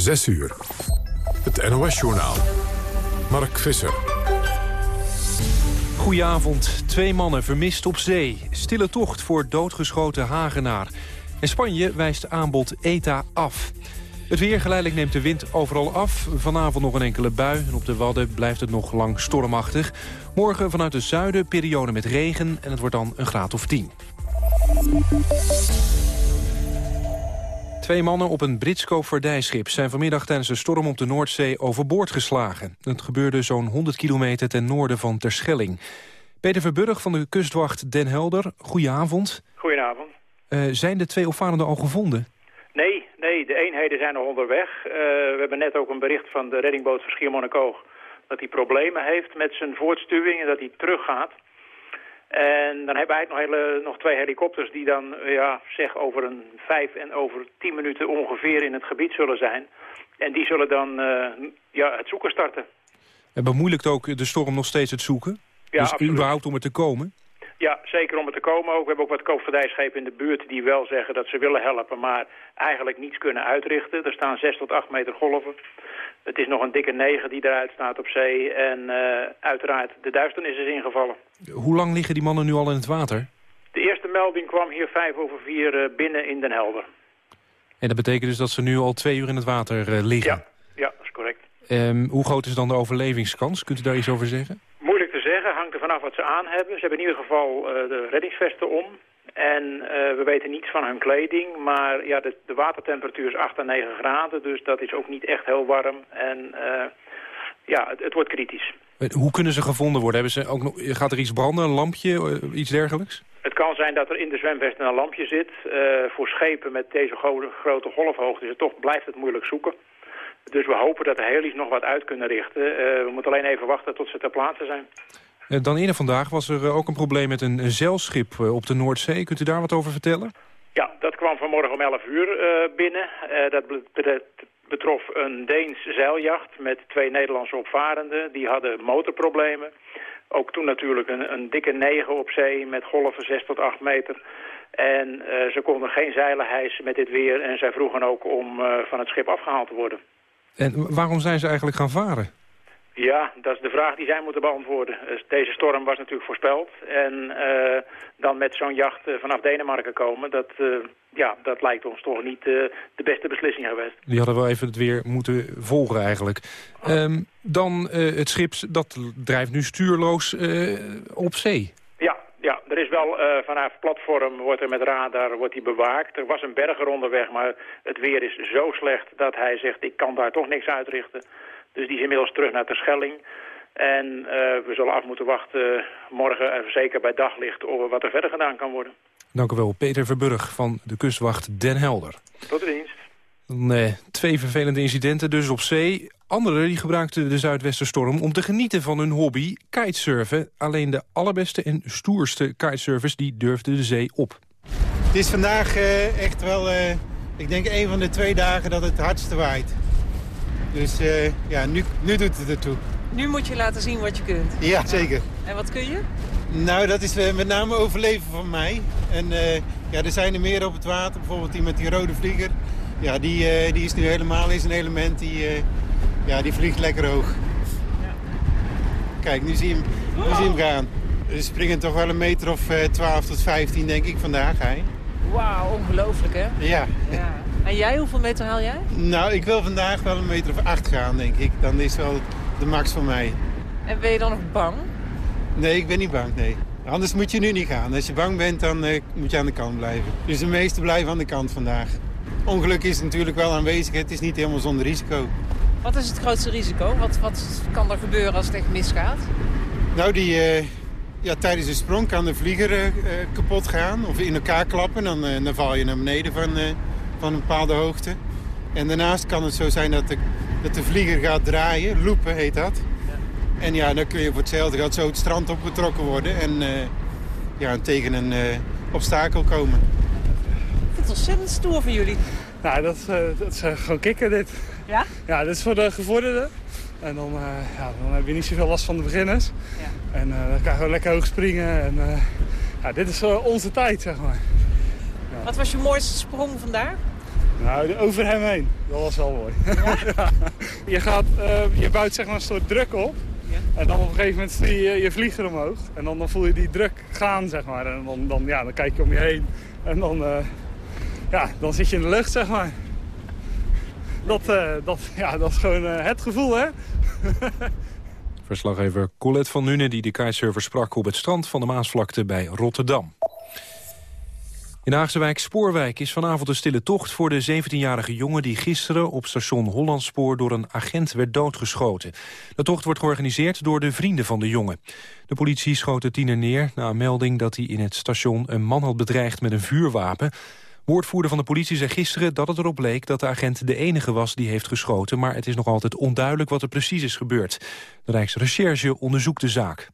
6 uur. Het NOS-journaal. Mark Visser. Goedenavond. Twee mannen vermist op zee. Stille tocht voor doodgeschoten Hagenaar. En Spanje wijst aanbod ETA af. Het weer geleidelijk neemt de wind overal af. Vanavond nog een enkele bui en op de Wadden blijft het nog lang stormachtig. Morgen vanuit het zuiden periode met regen en het wordt dan een graad of 10. Twee mannen op een Brits koopvaardijschip zijn vanmiddag tijdens een storm op de Noordzee overboord geslagen. Het gebeurde zo'n 100 kilometer ten noorden van Terschelling. Peter Verburg van de kustwacht Den Helder, goedenavond. Goedenavond. Uh, zijn de twee opvarenden al gevonden? Nee, nee, de eenheden zijn nog onderweg. Uh, we hebben net ook een bericht van de reddingboot van Schiermonnikoog... dat hij problemen heeft met zijn voortstuwing en dat hij teruggaat. En dan hebben we eigenlijk nog, hele, nog twee helikopters die dan ja, zeg over een vijf en over tien minuten ongeveer in het gebied zullen zijn. En die zullen dan uh, ja, het zoeken starten. En bemoeilijkt ook de storm nog steeds het zoeken? Ja, dus absoluut. überhaupt om er te komen? Ja, zeker om er te komen ook. We hebben ook wat koopvaardijschepen in de buurt die wel zeggen dat ze willen helpen, maar eigenlijk niets kunnen uitrichten. Er staan 6 tot 8 meter golven. Het is nog een dikke negen die eruit staat op zee en uh, uiteraard de duisternis is ingevallen. Hoe lang liggen die mannen nu al in het water? De eerste melding kwam hier vijf over vier uh, binnen in Den Helder. En dat betekent dus dat ze nu al twee uur in het water uh, liggen? Ja, ja, dat is correct. Um, hoe groot is dan de overlevingskans? Kunt u daar iets over zeggen? Moeilijk te zeggen, hangt er vanaf wat ze aan hebben. Ze hebben in ieder geval de reddingsvesten om. En uh, we weten niets van hun kleding, maar ja, de, de, watertemperatuur is 8 à 9 graden, dus dat is ook niet echt heel warm. En uh, ja, het, het, wordt kritisch. Hoe kunnen ze gevonden worden? Hebben ze ook nog, gaat er iets branden, een lampje, uh, iets dergelijks? Het kan zijn dat er in de zwemvesten een lampje zit. voor schepen met deze grote, grote golfhoogte is het toch, blijft het moeilijk zoeken. Dus we hopen dat de heli's nog wat uit kunnen richten. we moeten alleen even wachten tot ze ter plaatse zijn. Dan eerder vandaag was er ook een probleem met een zeilschip op de Noordzee. Kunt u daar wat over vertellen? Ja, dat kwam vanmorgen om 11 uur binnen. Dat betrof een Deens zeiljacht met twee Nederlandse opvarenden. Die hadden motorproblemen. Ook toen natuurlijk een, een dikke negen op zee met golven 6 tot 8 meter. En uh, ze konden geen zeilen hijsen met dit weer. En zij vroegen ook om van het schip afgehaald te worden. En waarom zijn ze eigenlijk gaan varen? Ja, dat is de vraag die zij moeten beantwoorden. Deze storm was natuurlijk voorspeld. En uh, dan met zo'n jacht uh, vanaf Denemarken komen, dat, uh, ja, dat lijkt ons toch niet de beste beslissing geweest. Die hadden wel even het weer moeten volgen eigenlijk. Um, dan het schip, dat drijft nu stuurloos op zee. Ja, ja, er is wel vanaf platform, wordt er met radar wordt die bewaakt. Er was een berger onderweg, maar het weer is zo slecht dat hij zegt, ik kan daar toch niks uitrichten. Dus die is inmiddels terug naar Terschelling. En uh, we zullen af moeten wachten morgen, en zeker bij daglicht, over wat er verder gedaan kan worden. Dank u wel, Peter Verburg van de kustwacht Den Helder. Tot de dienst. Nee, twee vervelende incidenten dus op zee. Anderen die gebruikten de zuidwesterstorm om te genieten van hun hobby, kitesurfen. Alleen de allerbeste en stoerste kitesurfers die durfden de zee op. Het is vandaag uh, echt wel, uh, ik denk een van de twee dagen dat het hardste waait. Dus uh, ja, nu, nu doet het ertoe. Nu moet je laten zien wat je kunt. Ja, zeker. En wat kun je? Nou, dat is uh, met name overleven van mij. En uh, ja, er zijn er meer op het water. Bijvoorbeeld die met die rode vlieger. Ja, die, die is nu helemaal in zijn element. Die, ja, die vliegt lekker hoog. Ja. Kijk, nu zie je hem, nu zie je hem gaan. We springen toch wel een meter of 12 tot 15, denk ik, vandaag. Hè? Wauw, ongelooflijk, hè? Ja. ja. En jij, hoeveel meter haal jij? Nou, ik wil vandaag wel een meter of acht gaan, denk ik. Dan is wel de max voor mij. En ben je dan nog bang? Nee, ik ben niet bang, nee. Anders moet je nu niet gaan. Als je bang bent, dan uh, moet je aan de kant blijven. Dus de meesten blijven aan de kant vandaag. Ongeluk is natuurlijk wel aanwezig. Het is niet helemaal zonder risico. Wat is het grootste risico? Wat, wat kan er gebeuren als het echt misgaat? Nou, die, uh, ja, tijdens de sprong kan de vlieger uh, kapot gaan. Of in elkaar klappen. Dan, dan val je naar beneden van van een bepaalde hoogte. En daarnaast kan het zo zijn dat de, dat de vlieger gaat draaien. Loepen heet dat. Ja. En ja, dan kun je voor hetzelfde gaat zo het strand opgetrokken worden. En, uh, ja, en tegen een uh, obstakel komen. Ik vind het ontzettend stoer van jullie. Nou, dat, uh, dat is gewoon kicken dit. Ja? Ja, dit is voor de gevorderden. En dan, ja, dan heb je niet zoveel last van de beginners. Ja. En dan kan je gewoon lekker hoog springen. En, ja, dit is onze tijd, zeg maar. Wat was je mooiste sprong vandaag? Nou, over hem heen. Dat was wel mooi. je, gaat, uh, je bouwt zeg maar een soort druk op. En dan op een gegeven moment zie je je vlieger omhoog. En dan, dan voel je die druk gaan, zeg maar. En dan, dan, ja, dan kijk je om je heen. En dan, uh, ja, dan zit je in de lucht, zeg maar. Dat, uh, dat, ja, dat is gewoon het gevoel, hè? Verslaggever Colette van Nuenen die de kitesurfer sprak op het strand van de Maasvlakte bij Rotterdam. In Haagse wijk Spoorwijk is vanavond een stille tocht voor de 17-jarige jongen die gisteren op station Hollandspoor door een agent werd doodgeschoten. De tocht wordt georganiseerd door de vrienden van de jongen. De politie schoot de tiener neer na een melding dat hij in het station een man had bedreigd met een vuurwapen. Woordvoerder van de politie zei gisteren dat het erop leek dat de agent de enige was die heeft geschoten, maar het is nog altijd onduidelijk wat er precies is gebeurd. De Rijksrecherche onderzoekt de zaak.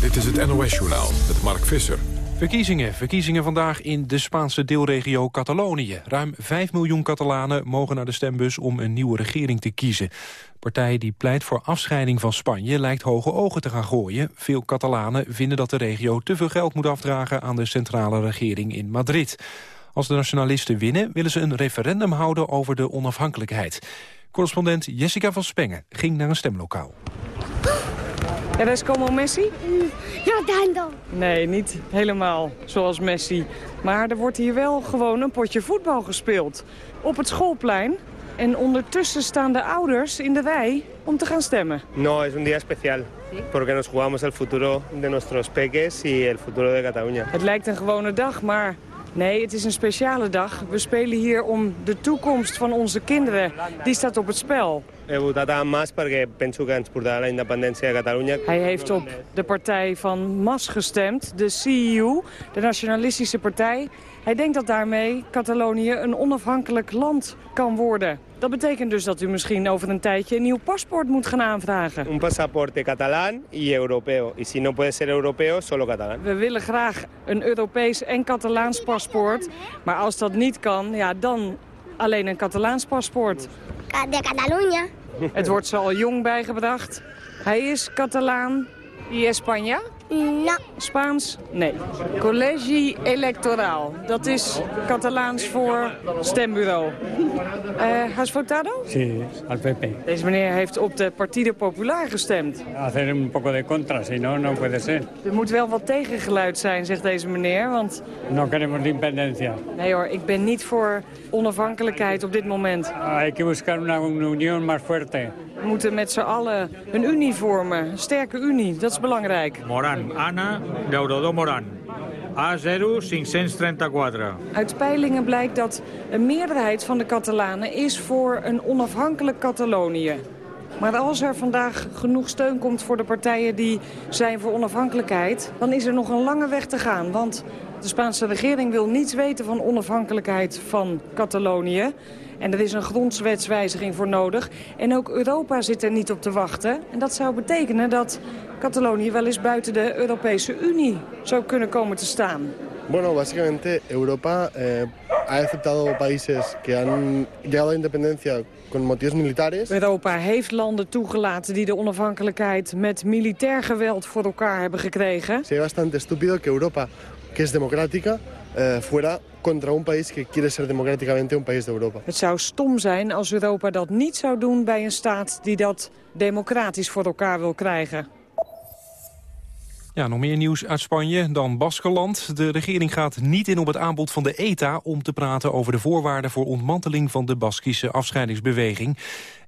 Dit is het NOS-journaal met Mark Visser. Verkiezingen. Verkiezingen vandaag in de Spaanse deelregio Catalonië. Ruim 5 miljoen Catalanen mogen naar de stembus om een nieuwe regering te kiezen. De partij die pleit voor afscheiding van Spanje lijkt hoge ogen te gaan gooien. Veel Catalanen vinden dat de regio te veel geld moet afdragen aan de centrale regering in Madrid. Als de nationalisten winnen willen ze een referendum houden over de onafhankelijkheid. Correspondent Jessica van Spengen ging naar een stemlokaal. Ja, daar is Como Messi? Ronaldo. Nee, niet helemaal zoals Messi. Maar er wordt hier wel gewoon een potje voetbal gespeeld. Op het schoolplein. En ondertussen staan de ouders in de rij om te gaan stemmen. No, es un día especial. Porque nos jugamos el futuro de nuestros peques y el futuro de Cataluña. Het lijkt een gewone dag, maar Nee, het is een speciale dag. We spelen hier om de toekomst van onze kinderen. Die staat op het spel. Hij heeft op de partij van Mas gestemd, de CEU, de nationalistische partij. Hij denkt dat daarmee Catalonië een onafhankelijk land kan worden. Dat betekent dus dat u misschien over een tijdje een nieuw paspoort moet gaan aanvragen. Een paspoort catalaan y europeo. Y si no puede ser europeo, solo catalán. We willen graag een Europees en Catalaans paspoort. Maar als dat niet kan, ja, dan alleen een Catalaans paspoort. De Catalunya. Het wordt zo al jong bijgebracht. Hij is Catalaan. Y España? No. Spaans? Nee. Collegi Electoraal. Dat is Catalaans voor stembureau. Uh, ¿Has votado? Sí, al PP. Deze meneer heeft op de Partido Popular gestemd. Hacer un poco de contra, si no, no puede ser. Er moet wel wat tegengeluid zijn, zegt deze meneer, want... No queremos la independencia. Nee hoor, ik ben niet voor onafhankelijkheid op dit moment. Hay que buscar una unión más fuerte. We moeten met z'n allen een unie vormen, een sterke unie, dat is belangrijk. Moran, Ana, Daudodo Moran. A0534. Uit peilingen blijkt dat een meerderheid van de Catalanen is voor een onafhankelijk Catalonië. Maar als er vandaag genoeg steun komt voor de partijen die zijn voor onafhankelijkheid... dan is er nog een lange weg te gaan. Want de Spaanse regering wil niets weten van onafhankelijkheid van Catalonië. En er is een grondwetswijziging voor nodig. En ook Europa zit er niet op te wachten. En dat zou betekenen dat Catalonië wel eens buiten de Europese Unie zou kunnen komen te staan. Bueno, básicamente Europa eh, ha aceptado países que han llegado a independencia con motivos militares. Europa heeft landen toegelaten die de onafhankelijkheid met militair geweld voor elkaar hebben gekregen. Sería bastante estúpido que Europa, que es democrática, uh, fuera contra un país que quiere ser democráticamente un país de Europa. Het zou stom zijn als Europa dat niet zou doen bij een staat die dat democratisch voor elkaar wil krijgen. Ja, nog meer nieuws uit Spanje dan Baskeland. De regering gaat niet in op het aanbod van de ETA... om te praten over de voorwaarden voor ontmanteling van de Baskische afscheidingsbeweging.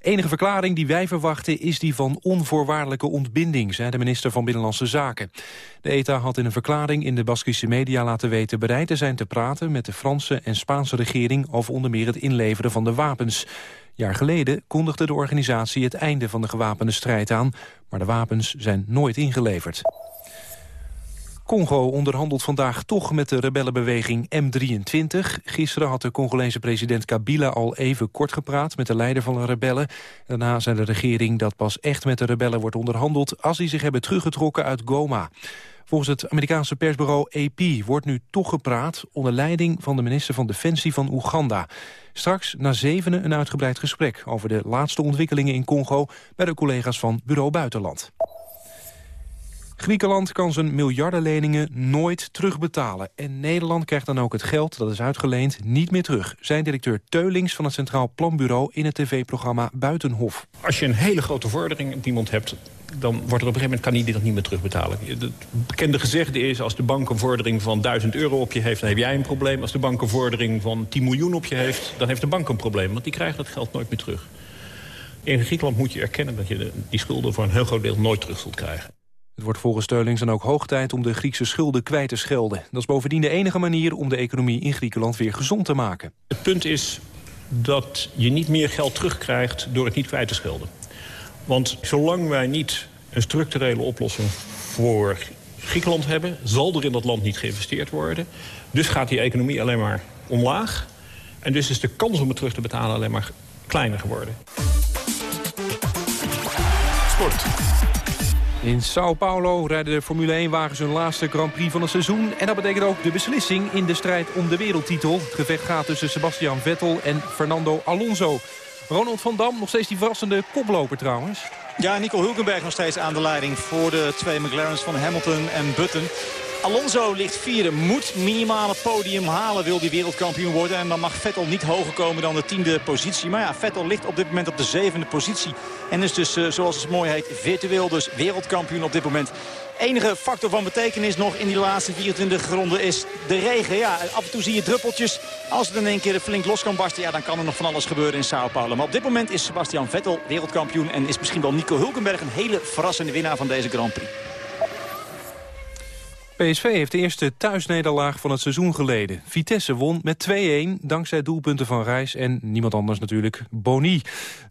Enige verklaring die wij verwachten is die van onvoorwaardelijke ontbinding... zei de minister van Binnenlandse Zaken. De ETA had in een verklaring in de Baskische media laten weten... bereid te zijn te praten met de Franse en Spaanse regering... over onder meer het inleveren van de wapens. Jaar geleden kondigde de organisatie het einde van de gewapende strijd aan... maar de wapens zijn nooit ingeleverd. Congo onderhandelt vandaag toch met de rebellenbeweging M23. Gisteren had de Congolese president Kabila al even kort gepraat met de leider van de rebellen. Daarna zei de regering dat pas echt met de rebellen wordt onderhandeld... als die zich hebben teruggetrokken uit Goma. Volgens het Amerikaanse persbureau AP wordt nu toch gepraat... onder leiding van de minister van Defensie van Oeganda. Straks na zevenen een uitgebreid gesprek over de laatste ontwikkelingen in Congo... bij de collega's van Bureau Buitenland. Griekenland kan zijn miljardenleningen nooit terugbetalen. En Nederland krijgt dan ook het geld dat is uitgeleend niet meer terug. Zijn directeur Teulings van het Centraal Planbureau in het tv-programma Buitenhof. Als je een hele grote vordering op iemand hebt dan wordt er op een gegeven moment kan die dat niet meer terugbetalen. Het bekende gezegde is, als de bank een vordering van 1000 euro op je heeft... dan heb jij een probleem. Als de bank een vordering van 10 miljoen op je heeft... dan heeft de bank een probleem, want die krijgt dat geld nooit meer terug. In Griekenland moet je erkennen dat je die schulden voor een heel groot deel nooit terug zult krijgen. Het wordt volgens Steulings dan ook hoog tijd om de Griekse schulden kwijt te schelden. Dat is bovendien de enige manier om de economie in Griekenland weer gezond te maken. Het punt is dat je niet meer geld terugkrijgt door het niet kwijt te schelden. Want zolang wij niet een structurele oplossing voor Griekenland hebben... zal er in dat land niet geïnvesteerd worden. Dus gaat die economie alleen maar omlaag. En dus is de kans om het terug te betalen alleen maar kleiner geworden. Sport. In Sao Paulo rijden de Formule 1-wagens hun laatste Grand Prix van het seizoen. En dat betekent ook de beslissing in de strijd om de wereldtitel. Het gevecht gaat tussen Sebastian Vettel en Fernando Alonso. Ronald van Dam, nog steeds die verrassende koploper trouwens. Ja, Nico Hulkenberg nog steeds aan de leiding voor de twee McLaren's van Hamilton en Button. Alonso ligt vierde, moet minimale podium halen, wil die wereldkampioen worden. En dan mag Vettel niet hoger komen dan de tiende positie. Maar ja, Vettel ligt op dit moment op de zevende positie. En is dus, uh, zoals het mooi heet, virtueel dus wereldkampioen op dit moment. Enige factor van betekenis nog in die laatste 24 ronden is de regen. Ja, af en toe zie je druppeltjes. Als het in één keer flink los kan barsten, ja, dan kan er nog van alles gebeuren in Sao Paulo. Maar op dit moment is Sebastian Vettel wereldkampioen... en is misschien wel Nico Hulkenberg een hele verrassende winnaar van deze Grand Prix. PSV heeft de eerste thuisnederlaag van het seizoen geleden. Vitesse won met 2-1, dankzij doelpunten van Reis en niemand anders natuurlijk, Boni.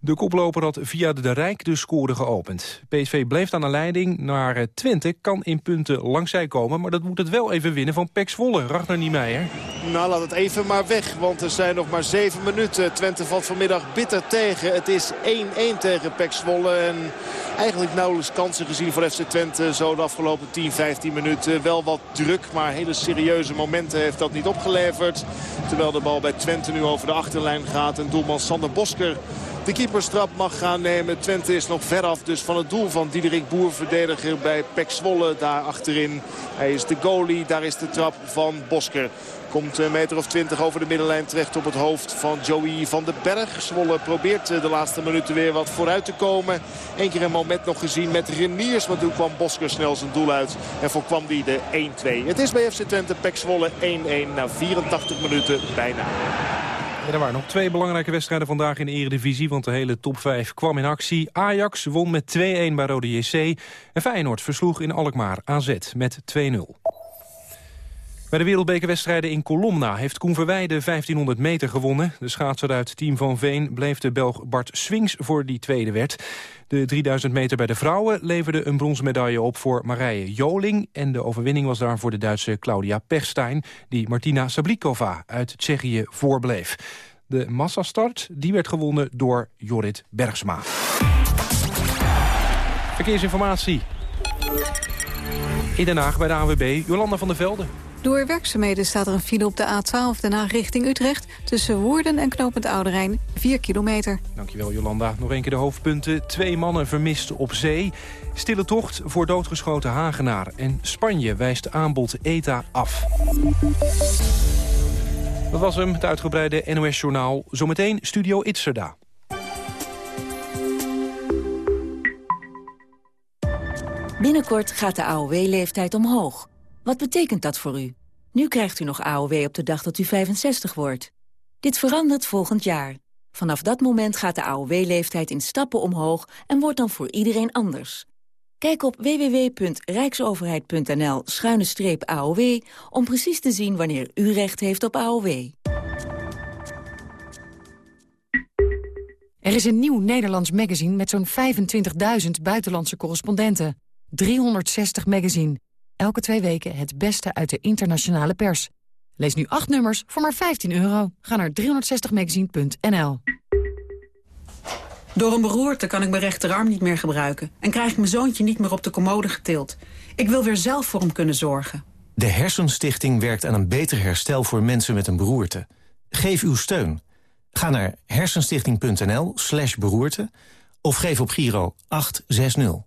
De koploper had via de Rijk de score geopend. PSV bleef aan de leiding naar Twente, kan in punten langzij komen... maar dat moet het wel even winnen van Pek Zwolle. Ragnar Niemeyer. Nou, laat het even maar weg, want er zijn nog maar zeven minuten. Twente valt vanmiddag bitter tegen. Het is 1-1 tegen Pek Zwolle en eigenlijk nauwelijks kansen gezien voor FC Twente... zo de afgelopen 10, 15 minuten. Wel wat druk, maar hele serieuze momenten heeft dat niet opgeleverd. Terwijl de bal bij Twente nu over de achterlijn gaat. En doelman Sander Bosker de keeperstrap mag gaan nemen. Twente is nog veraf dus van het doel van Diederik Boer, verdediger bij Pek Zwolle daar achterin. Hij is de goalie, daar is de trap van Bosker. Komt een meter of twintig over de middenlijn terecht op het hoofd van Joey van den Berg. Zwolle probeert de laatste minuten weer wat vooruit te komen. Eén keer een moment nog gezien met Reniers. Maar toen kwam Bosker snel zijn doel uit. En voorkwam die de 1-2. Het is bij FC Twente Pek Zwolle 1-1 na 84 minuten bijna. er waren nog twee belangrijke wedstrijden vandaag in de Eredivisie... want de hele top 5 kwam in actie. Ajax won met 2-1 bij Rode JC. En Feyenoord versloeg in Alkmaar AZ met 2-0. Bij de wereldbekerwedstrijden in Colomna heeft Koen Verwij de 1500 meter gewonnen. De schaatser uit team Van Veen bleef de Belg Bart Swings voor die tweede werd. De 3000 meter bij de vrouwen leverde een bronzen medaille op voor Marije Joling. En de overwinning was daar voor de Duitse Claudia Pechstein... die Martina Sablikova uit Tsjechië voorbleef. De massastart die werd gewonnen door Jorrit Bergsma. Verkeersinformatie. In Den Haag bij de AWB, Jolanda van der Velde. Door werkzaamheden staat er een file op de A12 Den Haag richting Utrecht... tussen Woerden en Knopend Ouderijn, 4 kilometer. Dankjewel Jolanda. Nog een keer de hoofdpunten. Twee mannen vermist op zee. Stille tocht voor doodgeschoten Hagenaar. En Spanje wijst aanbod ETA af. Dat was hem, het uitgebreide NOS-journaal. Zometeen Studio Itzerda. Binnenkort gaat de AOW-leeftijd omhoog. Wat betekent dat voor u? Nu krijgt u nog AOW op de dag dat u 65 wordt. Dit verandert volgend jaar. Vanaf dat moment gaat de AOW-leeftijd in stappen omhoog en wordt dan voor iedereen anders. Kijk op www.rijksoverheid.nl-aow om precies te zien wanneer u recht heeft op AOW. Er is een nieuw Nederlands magazine met zo'n 25.000 buitenlandse correspondenten. 360 magazine. Elke twee weken het beste uit de internationale pers. Lees nu acht nummers voor maar 15 euro. Ga naar 360magazine.nl Door een beroerte kan ik mijn rechterarm niet meer gebruiken... en krijg ik mijn zoontje niet meer op de commode getild. Ik wil weer zelf voor hem kunnen zorgen. De Hersenstichting werkt aan een beter herstel voor mensen met een beroerte. Geef uw steun. Ga naar hersenstichting.nl slash beroerte... of geef op Giro 860.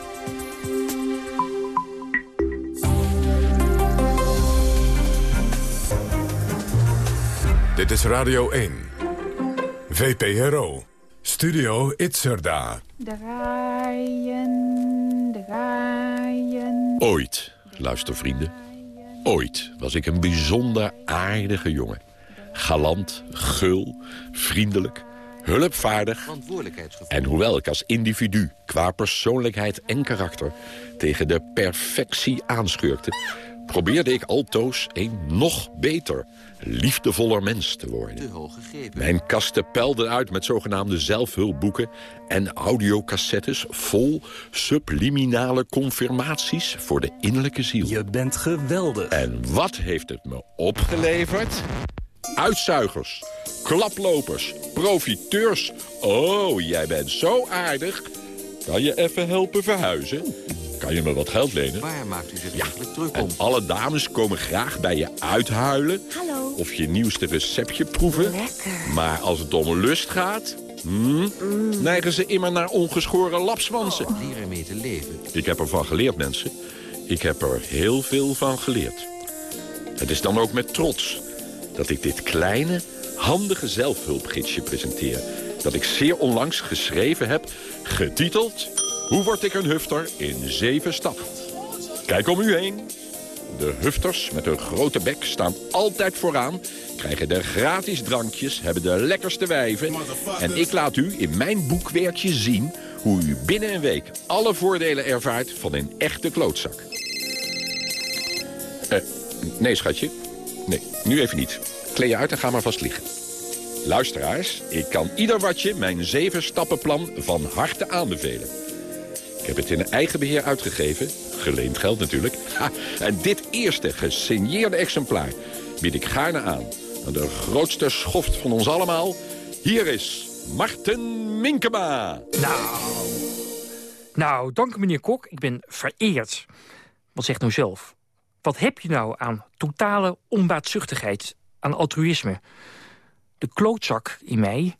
Dit is Radio 1. VPRO. Studio Itzerda. Draaien, draaien. Ooit, luistervrienden, ooit was ik een bijzonder aardige jongen. Galant, gul, vriendelijk, hulpvaardig. En hoewel ik als individu, qua persoonlijkheid en karakter... tegen de perfectie aanschurkte... probeerde ik altoos een nog beter, liefdevoller mens te worden. Mijn kasten pelden uit met zogenaamde zelfhulpboeken... en audiocassettes vol subliminale confirmaties voor de innerlijke ziel. Je bent geweldig. En wat heeft het me opgeleverd? Uitzuigers, klaplopers, profiteurs. Oh, jij bent zo aardig. Kan je even helpen verhuizen? Kan je me wat geld lenen? Waar maakt u zich eigenlijk druk En om? alle dames komen graag bij je uithuilen. Hallo. Of je nieuwste receptje proeven. Maar als het om lust gaat... hmm, neigen ze immer naar ongeschoren lapswansen. Leer ermee te leven. Ik heb ervan geleerd, mensen. Ik heb er heel veel van geleerd. Het is dan ook met trots dat ik dit kleine, handige zelfhulpgidsje presenteer. Dat ik zeer onlangs geschreven heb, getiteld... Hoe word ik een hufter in zeven stappen? Kijk om u heen. De hufters met hun grote bek staan altijd vooraan... krijgen de gratis drankjes, hebben de lekkerste wijven... en ik laat u in mijn boekwerkje zien... hoe u binnen een week alle voordelen ervaart van een echte klootzak. Eh, nee, schatje. Nee, nu even niet. Kleed je uit en ga maar vast liggen. Luisteraars, ik kan ieder watje mijn zeven stappenplan van harte aanbevelen. Ik heb het in eigen beheer uitgegeven. Geleend geld natuurlijk. En dit eerste gesigneerde exemplaar bied ik gaarne aan. Aan de grootste schoft van ons allemaal. Hier is Marten Minkema. Nou, nou, dank meneer Kok. Ik ben vereerd. Wat zegt nou zelf? Wat heb je nou aan totale onbaatzuchtigheid, aan altruïsme? De klootzak in mij,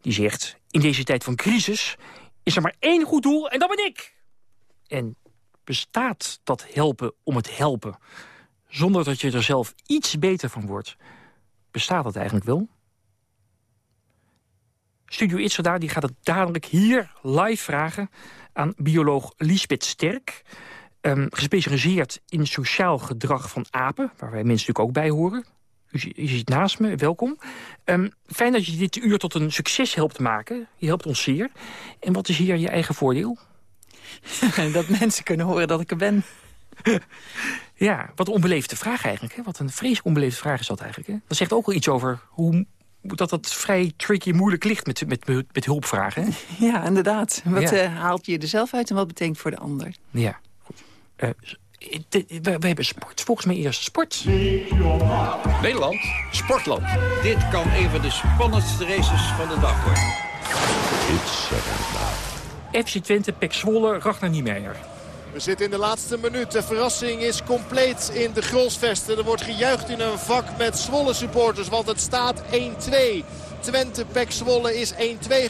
die zegt... in deze tijd van crisis is er maar één goed doel en dat ben ik. En bestaat dat helpen om het helpen... zonder dat je er zelf iets beter van wordt? Bestaat dat eigenlijk wel? Studio Itzerda die gaat het dadelijk hier live vragen... aan bioloog Liesbeth Sterk... ehm, gespecialiseerd in sociaal gedrag van apen... waar wij mensen natuurlijk ook bij horen. U, zi- u zit naast me, welkom. Ehm, fijn dat je dit uur tot een succes helpt maken. Je helpt ons zeer. En wat is hier je eigen voordeel? dat mensen kunnen horen dat ik er ben. Ja, wat een onbeleefde vraag eigenlijk. Hè? Wat een vreselijk onbeleefde vraag is dat eigenlijk. Hè? Dat zegt ook wel iets over hoe dat het vrij tricky, moeilijk ligt met, met, met hulpvragen. Hè? Ja, inderdaad. Wat Ja. eh, haalt je er zelf uit en wat betekent voor de ander? Ja, goed. Eh, we, we hebben sport. Volgens mij eerst sport. Nederland, sportland. Dit kan een van de spannendste races van de dag worden. FC Twente, Pek Zwolle, Ragnar Niemeyer. We zitten in de laatste minuut. De verrassing is compleet in de Grolsvesten. Er wordt gejuicht in een vak met Zwolle supporters, want het staat 1-2. Twente Pek Zwolle is 1-2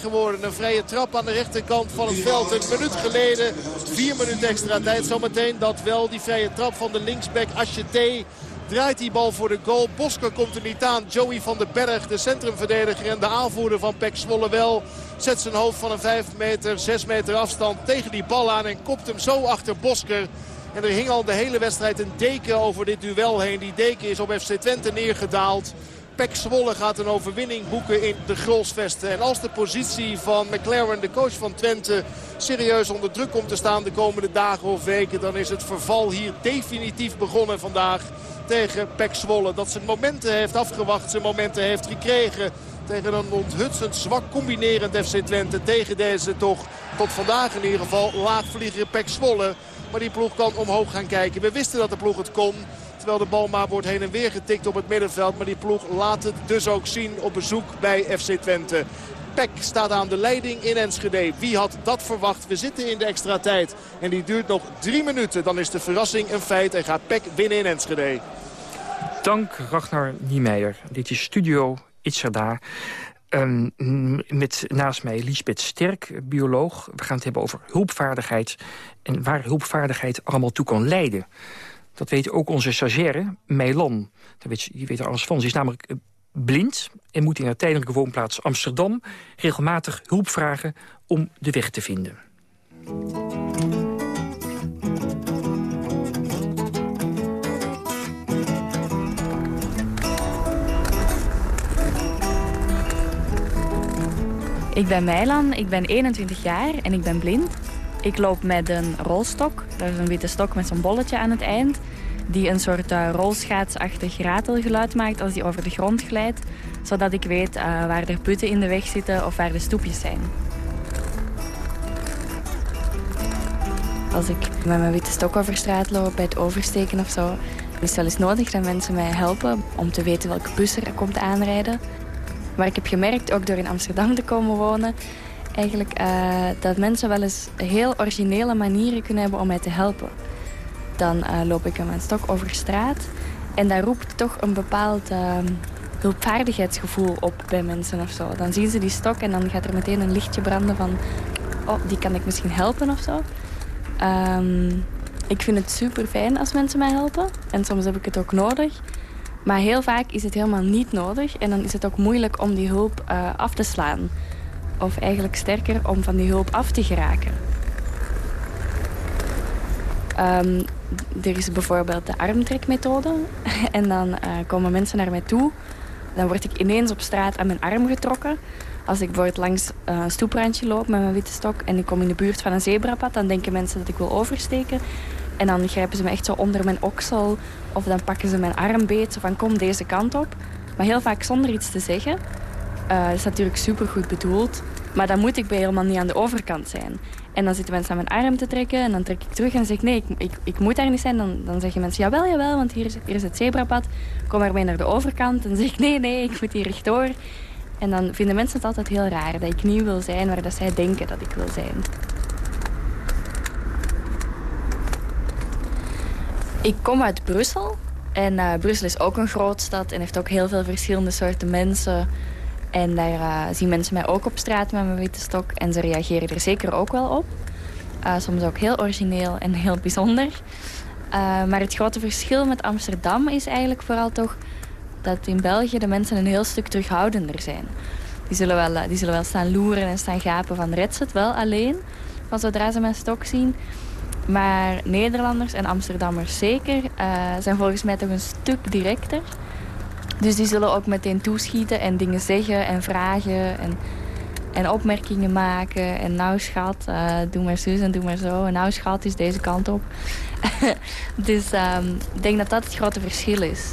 geworden. Een vrije trap aan de rechterkant van het veld. Een minuut geleden, vier minuten extra tijd zometeen. Dat wel die vrije trap van de linksback Acheté. Draait die bal voor de goal. Bosker komt er niet aan. Joey van den Berg, de centrumverdediger en de aanvoerder van Pek Zwolle wel. Zet zijn hoofd van een 5 meter, 6 meter afstand tegen die bal aan. En kopt hem zo achter Bosker. En er hing al de hele wedstrijd een deken over dit duel heen. Die deken is op FC Twente neergedaald. Pek Zwolle gaat een overwinning boeken in de Grolsvesten. En als de positie van McLaren, de coach van Twente, serieus onder druk komt te staan de komende dagen of weken... dan is het verval hier definitief begonnen vandaag tegen Pek Zwolle. Dat zijn momenten heeft afgewacht, zijn momenten heeft gekregen tegen een onthutsend zwak combinerend FC Twente. Tegen deze toch tot vandaag in ieder geval laagvliegere Pek Zwolle. Maar die ploeg kan omhoog gaan kijken. We wisten dat de ploeg het kon. Terwijl de bal maar wordt heen en weer getikt op het middenveld. Maar die ploeg laat het dus ook zien op bezoek bij FC Twente. Peck staat aan de leiding in Enschede. Wie had dat verwacht? We zitten in de extra tijd. En die duurt nog drie minuten. Dan is de verrassing een feit en gaat Peck winnen in Enschede. Dank Ragnar Niemeyer. Dit is Studio Itzerda. Um, met naast mij Lisbeth Sterk, bioloog. We gaan het hebben over hulpvaardigheid en waar hulpvaardigheid allemaal toe kan leiden. Dat weet ook onze stagiaire, Meilan. Die weet er alles van. Ze is namelijk eh, blind en moet in haar tijdelijke woonplaats Amsterdam... regelmatig hulp vragen om de weg te vinden. Ik ben Meilan, ik ben 21 jaar en ik ben blind. Ik loop met een rolstok. Dat is een witte stok met zo'n bolletje aan het eind. Die een soort uh, rolschaatsachtig ratelgeluid maakt als die over de grond glijdt. Zodat ik weet uh, waar er putten in de weg zitten of waar de stoepjes zijn. Als ik met mijn witte stok over straat loop bij het oversteken of zo... is het wel eens nodig dat mensen mij helpen om te weten welke bus er komt aanrijden. Maar ik heb gemerkt, ook door in Amsterdam te komen wonen... eigenlijk uh, dat mensen wel eens heel originele manieren kunnen hebben om mij te helpen. Dan uh, loop ik met mijn stok over straat. En dat roept toch een bepaald uh, hulpvaardigheidsgevoel op bij mensen of zo. Dan zien ze die stok en dan gaat er meteen een lichtje branden van... oh, die kan ik misschien helpen of zo. Um, ik vind het super fijn als mensen mij helpen. En soms heb ik het ook nodig. Maar heel vaak is het helemaal niet nodig. En dan is het ook moeilijk om die hulp uh, af te slaan. Of eigenlijk sterker om van die hulp af te geraken. Um, er is bijvoorbeeld de armtrekmethode. en dan uh, komen mensen naar mij toe. Dan word ik ineens op straat aan mijn arm getrokken. Als ik bijvoorbeeld langs uh, een stoeprandje loop met mijn witte stok... en ik kom in de buurt van een zebrapad... dan denken mensen dat ik wil oversteken. En dan grijpen ze me echt zo onder mijn oksel. Of dan pakken ze mijn arm beet. Zo van kom deze kant op. Maar heel vaak zonder iets te zeggen. Dat is natuurlijk supergoed bedoeld. Maar dan moet ik bij helemaal niet aan de overkant zijn. En dan zitten mensen aan mijn arm te trekken. En dan trek ik terug en zeg nee, ik, ik, ik moet daar niet zijn. Dan, dan zeggen mensen jawel, jawel, want hier is, hier is het zebrapad. Kom maar mee naar de overkant. En zeg ik nee, nee, ik moet hier rechtdoor. En dan vinden mensen het altijd heel raar dat ik niet wil zijn waar dat zij denken dat ik wil zijn. Ik kom uit Brussel. En uh, Brussel is ook een grootstad en heeft ook heel veel verschillende soorten mensen. En daar uh, zien mensen mij ook op straat met mijn witte stok. En ze reageren er zeker ook wel op. Uh, soms ook heel origineel en heel bijzonder. maar het grote verschil met Amsterdam is eigenlijk vooral toch... dat in België de mensen een heel stuk terughoudender zijn. Die zullen wel, die zullen wel staan loeren en staan gapen van... red ze het wel alleen, van zodra ze mijn stok zien... Maar Nederlanders en Amsterdammers zeker zijn volgens mij toch een stuk directer. Dus die zullen ook meteen toeschieten en dingen zeggen en vragen en, en opmerkingen maken. En nou schat, uh, doe maar zus en doe maar zo. En nou schat, is deze kant op. dus um, ik denk dat dat het grote verschil is.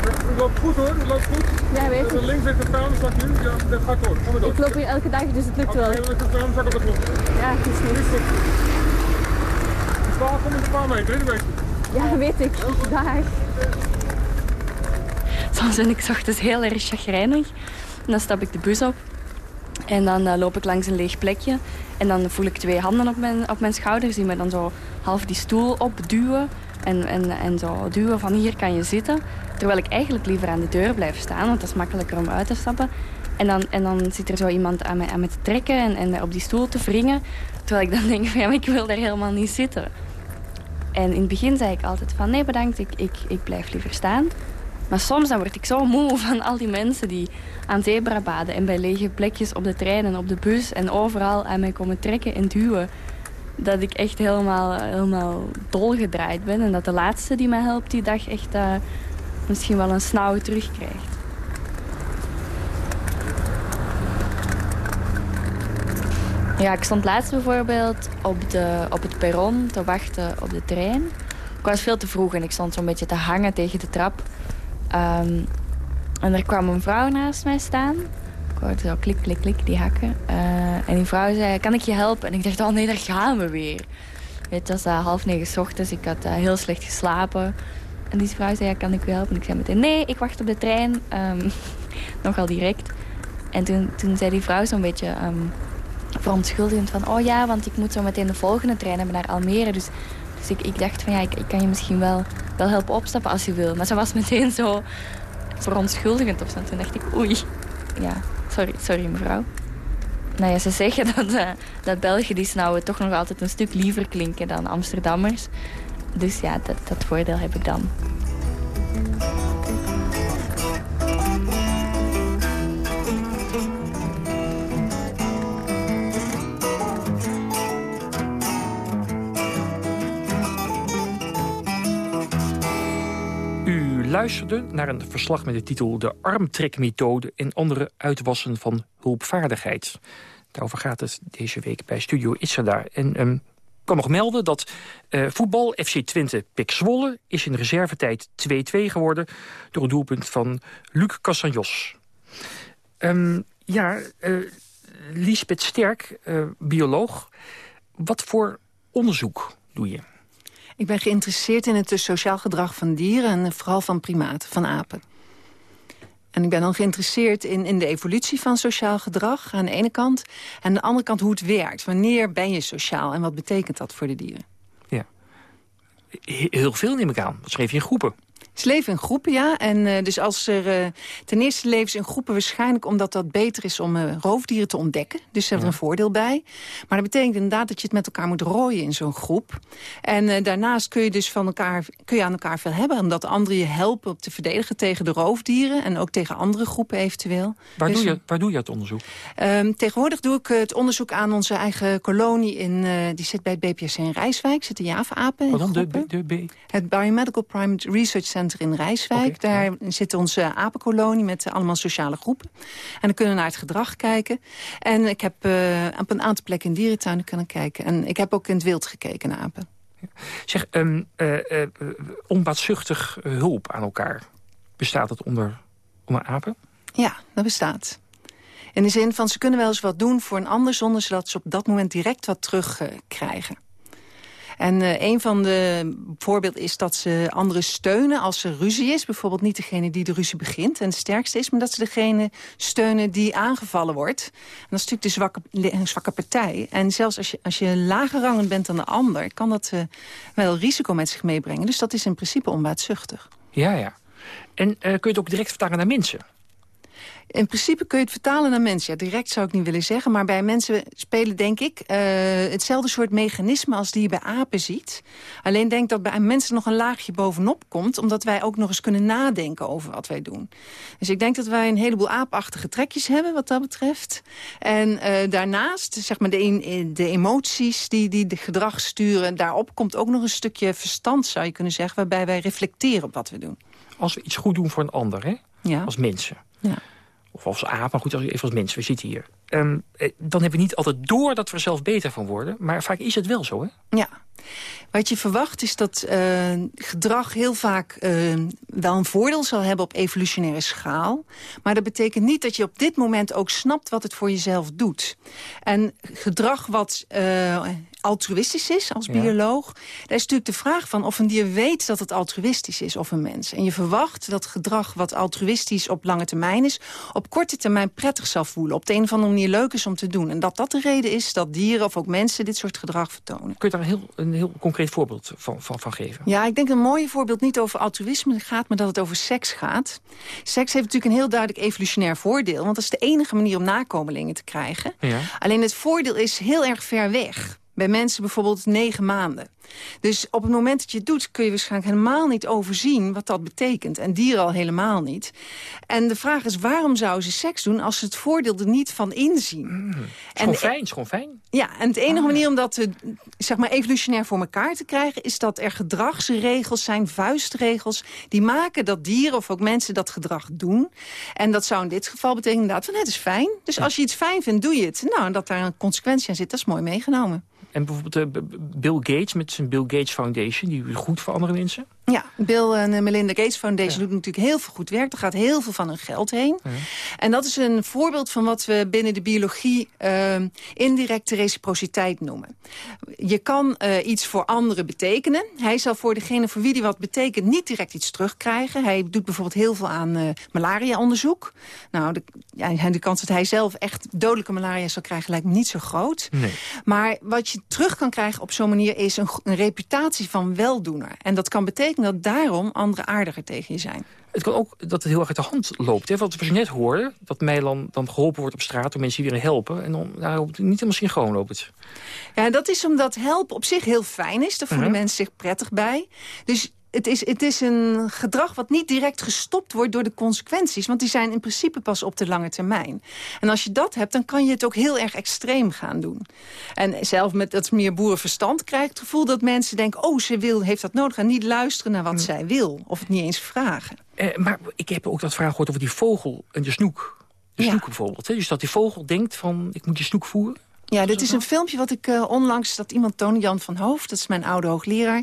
Het loopt goed hoor, het loopt goed. Ja, weet ik. Links ligt de vuilniszak nu, ja, dat gaat door. Kom maar door. Ik loop hier elke dag, dus het lukt wel. Oké, ligt de vuilniszak op de grond. Ja, dat is een paar meter, weet je. Ja, weet ik. Daar. Soms ben ik ochtends heel erg chagrijnig. En dan stap ik de bus op. En dan uh, loop ik langs een leeg plekje. En dan voel ik twee handen op mijn, op mijn schouders die me dan zo half die stoel opduwen. En, en, en zo duwen van hier kan je zitten. Terwijl ik eigenlijk liever aan de deur blijf staan, want dat is makkelijker om uit te stappen. En dan, en dan zit er zo iemand aan mij, aan mij te trekken en, en op die stoel te wringen. Terwijl ik dan denk, van, ik wil daar helemaal niet zitten. En in het begin zei ik altijd van, nee bedankt, ik, ik, ik blijf liever staan. Maar soms dan word ik zo moe van al die mensen die aan zebrabaden en bij lege plekjes op de trein en op de bus en overal aan mij komen trekken en duwen. Dat ik echt helemaal, helemaal dolgedraaid ben. En dat de laatste die mij helpt die dag echt uh, misschien wel een snauw terugkrijgt. Ja, ik stond laatst bijvoorbeeld op, de, op het perron te wachten op de trein. Ik was veel te vroeg en ik stond zo'n beetje te hangen tegen de trap. Um, en er kwam een vrouw naast mij staan. Ik hoorde zo klik, klik, klik, die hakken. Uh, en die vrouw zei, kan ik je helpen? En ik dacht, oh nee, daar gaan we weer. Het was uh, half negen ochtends, ik had uh, heel slecht geslapen. En die vrouw zei, ja, kan ik u helpen? En ik zei meteen, nee, ik wacht op de trein. Um, nogal direct. En toen, toen zei die vrouw zo'n beetje um, verontschuldigend van... oh ja, want ik moet zo meteen de volgende trein hebben naar Almere. Dus, dus ik, ik dacht van, ja, ik, ik kan je misschien wel, wel helpen opstappen als je wil. Maar ze was meteen zo verontschuldigend of zo. Toen dacht ik, oei, ja, sorry, sorry mevrouw. Nou ja, ze zeggen dat, uh, dat Belgen die snauwen toch nog altijd een stuk liever klinken dan Amsterdammers. Dus ja, dat, dat voordeel heb ik dan. Luisterde naar een verslag met de titel De armtrekmethode en andere uitwassen van hulpvaardigheid. Daarover gaat het deze week bij Studio Itzada. En um, kan nog melden dat uh, voetbal FC Twente Zwolle... is in reservetijd 2-2 geworden door een doelpunt van Luc Casanjos. Um, ja, uh, Lisbeth Sterk, uh, bioloog. Wat voor onderzoek doe je? Ik ben geïnteresseerd in het sociaal gedrag van dieren... en vooral van primaten, van apen. En ik ben dan geïnteresseerd in, in de evolutie van sociaal gedrag aan de ene kant. En aan de andere kant hoe het werkt. Wanneer ben je sociaal en wat betekent dat voor de dieren? Ja. Heel veel neem ik aan. Wat schreef je in groepen? Ze leven in groepen, ja. En uh, dus als er... Uh, ten eerste leven ze in groepen waarschijnlijk omdat dat beter is om uh, roofdieren te ontdekken. Dus ze hebben er een voordeel bij. Maar dat betekent inderdaad dat je het met elkaar moet rooien in zo'n groep. En daarnaast kun je dus van elkaar, kun je aan elkaar veel hebben. Omdat anderen je helpen op te verdedigen tegen de roofdieren. En ook tegen andere groepen eventueel. Waar, dus, doe, je, waar doe je het onderzoek? Um, tegenwoordig doe ik het onderzoek aan onze eigen kolonie. In, die zit bij het BPSC in Rijswijk. Zitten java-apen Wat dan? De, de, de, het Biomedical Primate Research Center in Rijswijk. Okay, Daar ja. zit onze apenkolonie met allemaal sociale groepen. En dan kunnen we naar het gedrag kijken. En ik heb uh, op een aantal plekken in dierentuinen kunnen kijken. En ik heb ook in het wild gekeken naar apen. Zeg, um, uh, uh, onbaatzuchtig hulp aan elkaar. Bestaat dat onder, onder apen? Ja, dat bestaat. In de zin van, ze kunnen wel eens wat doen voor een ander... zonder dat ze op dat moment direct wat terugkrijgen. En uh, een van de voorbeelden is dat ze anderen steunen als er ruzie is. Bijvoorbeeld niet degene die de ruzie begint en het sterkste is... maar dat ze degene steunen die aangevallen wordt. En dat is natuurlijk de zwakke, partij. En zelfs als je, als je lager rangend bent dan de ander... kan dat uh, wel risico met zich meebrengen. Dus dat is in principe onbaatzuchtig. Ja, ja. En uh, kun je het ook direct vertalen naar mensen? In principe kun je het vertalen naar mensen. Ja, direct zou ik niet willen zeggen. Maar bij mensen spelen, denk ik, uh, hetzelfde soort mechanisme als die je bij apen ziet. Alleen denk dat bij mensen nog een laagje bovenop komt. Omdat wij ook nog eens kunnen nadenken over wat wij doen. Dus ik denk dat wij een heleboel aapachtige trekjes hebben wat dat betreft. En uh, daarnaast, zeg maar, de, de emoties die, die de gedrag sturen. Daarop komt ook nog een stukje verstand, zou je kunnen zeggen. Waarbij wij reflecteren op wat we doen. Als we iets goed doen voor een ander, hè? Ja. Als mensen. Ja of als aap, maar goed, even als mens, we zitten hier. Um, dan hebben we niet altijd door dat we zelf beter van worden. Maar vaak is het wel zo, hè? Ja. Wat je verwacht is dat uh, gedrag heel vaak uh, wel een voordeel zal hebben op evolutionaire schaal. Maar dat betekent niet dat je op dit moment ook snapt wat het voor jezelf doet. En gedrag wat altruïstisch is als bioloog... Ja. daar is natuurlijk de vraag van of een dier weet dat het altruïstisch is of een mens. En je verwacht dat gedrag wat altruïstisch op lange termijn is... op korte termijn prettig zal voelen. Op de een of andere manier leuk is om te doen. En dat dat de reden is dat dieren of ook mensen dit soort gedrag vertonen. Kun je daar een heel, een heel concreet voorbeeld van, van, van geven? Ja, ik denk een mooi voorbeeld niet over altruïsme gaat... maar dat het over seks gaat. Seks heeft natuurlijk een heel duidelijk evolutionair voordeel... want dat is de enige manier om nakomelingen te krijgen. Ja. Alleen het voordeel is heel erg ver weg. Bij mensen bijvoorbeeld negen maanden. Dus op het moment dat je het doet kun je waarschijnlijk helemaal niet overzien wat dat betekent. En dieren al helemaal niet. En de vraag is waarom zouden ze seks doen als ze het voordeel er niet van inzien? Mm. Schoon fijn, schoon fijn. Ja, en de enige ah. manier om dat te, zeg maar evolutionair voor elkaar te krijgen... is dat er gedragsregels zijn, vuistregels... die maken dat dieren of ook mensen dat gedrag doen. En dat zou in dit geval betekenen inderdaad van het is fijn. Dus ja. als je iets fijn vindt, doe je het. Nou, en dat daar een consequentie aan zit, dat is mooi meegenomen. En bijvoorbeeld uh, Bill Gates met zijn Bill Gates Foundation... die is goed voor andere mensen? Ja, Bill en Melinda Gates Foundation doet natuurlijk heel veel goed werk. Er gaat heel veel van hun geld heen. En dat is een voorbeeld van wat we binnen de biologie uh, indirecte reciprociteit noemen. Je kan uh, iets voor anderen betekenen. Hij zal voor degene voor wie die wat betekent niet direct iets terugkrijgen. Hij doet bijvoorbeeld heel veel aan uh, malaria-onderzoek. Nou, de, ja, de kans dat hij zelf echt dodelijke malaria zal krijgen lijkt me niet zo groot. Nee. Maar wat je terug kan krijgen op zo'n manier is een, een reputatie van weldoener. En dat kan betekenen dat daarom anderen aardiger tegen je zijn. Het kan ook dat het heel erg uit de hand loopt. Hè? Wat we net hoorden, dat Meilan dan geholpen wordt op straat... door mensen die willen helpen. En dan nou, niet helemaal synchroon loopt het. Ja, dat is omdat helpen op zich heel fijn is. Daar voelen uh -huh. mensen zich prettig bij. Dus het is, het is een gedrag wat niet direct gestopt wordt door de consequenties. Want die zijn in principe pas op de lange termijn. En als je dat hebt, dan kan je het ook heel erg extreem gaan doen. En zelf met dat meer boerenverstand krijg ik het gevoel dat mensen denken... oh, ze wil, heeft dat nodig en niet luisteren naar wat mm. zij wil. Of het niet eens vragen. Eh, maar ik heb ook dat vraag gehoord over die vogel en de snoek. De snoek bijvoorbeeld. Hè? Dus dat die vogel denkt van, ik moet die snoek voeren. Ja, dit is een filmpje wat ik uh, onlangs... dat iemand toonde, Jan van Hoofd, dat is mijn oude hoogleraar...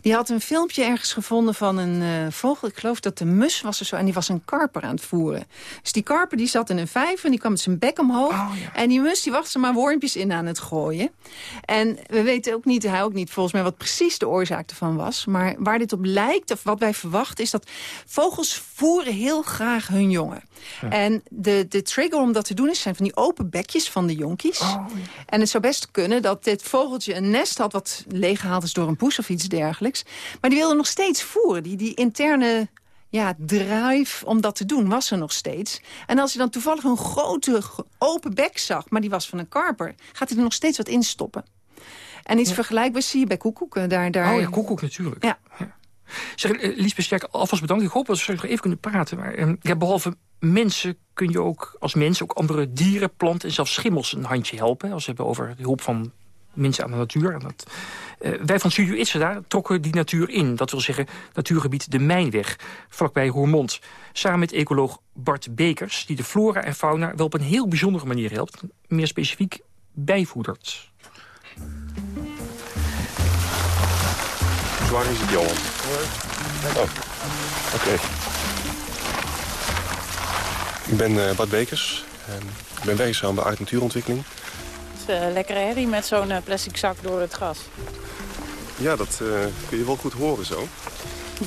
die had een filmpje ergens gevonden van een uh, vogel. Ik geloof dat de mus was er zo. En die was een karper aan het voeren. Dus die karper die zat in een vijver en die kwam met zijn bek omhoog. Oh, ja. En die mus die was er maar wormpjes in aan het gooien. En we weten ook niet, hij ook niet volgens mij... wat precies de oorzaak ervan was. Maar waar dit op lijkt, of wat wij verwachten... is dat vogels voeren heel graag hun jongen. Ja. En de, de trigger om dat te doen is zijn van die open bekjes van de jonkies. Oh, en het zou best kunnen dat dit vogeltje een nest had... wat leeggehaald is door een poes of iets dergelijks. Maar die wilde nog steeds voeren. Die, die interne ja, drive om dat te doen was er nog steeds. En als hij dan toevallig een grote open bek zag... maar die was van een karper, gaat hij er nog steeds wat in stoppen. En iets ja. vergelijkbaars zie je bij koekoeken. Daar, daar... Oh ja, koekoek natuurlijk. Ja. ja. Zeg, Liesbeth Sterk, alvast bedankt. Ik hoop dat we nog even kunnen praten. Maar uh, ja, behalve mensen kun je ook als mens ook andere dieren, planten en zelfs schimmels een handje helpen. Als we hebben over de hulp van mensen aan de natuur. En dat, uh, wij van Studio Itzada trokken die natuur in. Dat wil zeggen natuurgebied de Mijnweg, vlakbij Roermond. Samen met ecoloog Bart Bekers, die de flora en fauna wel op een heel bijzondere manier helpt. Meer specifiek bijvoedert. Waar is het, Johan? Oh, oké. Okay. Ik ben uh, Bart Bekers. En ik ben werkzaam bij Art Natuurontwikkeling. Het is uh, lekkere herrie met zo'n uh, plastic zak door het gras. Ja, dat kun je wel goed horen zo.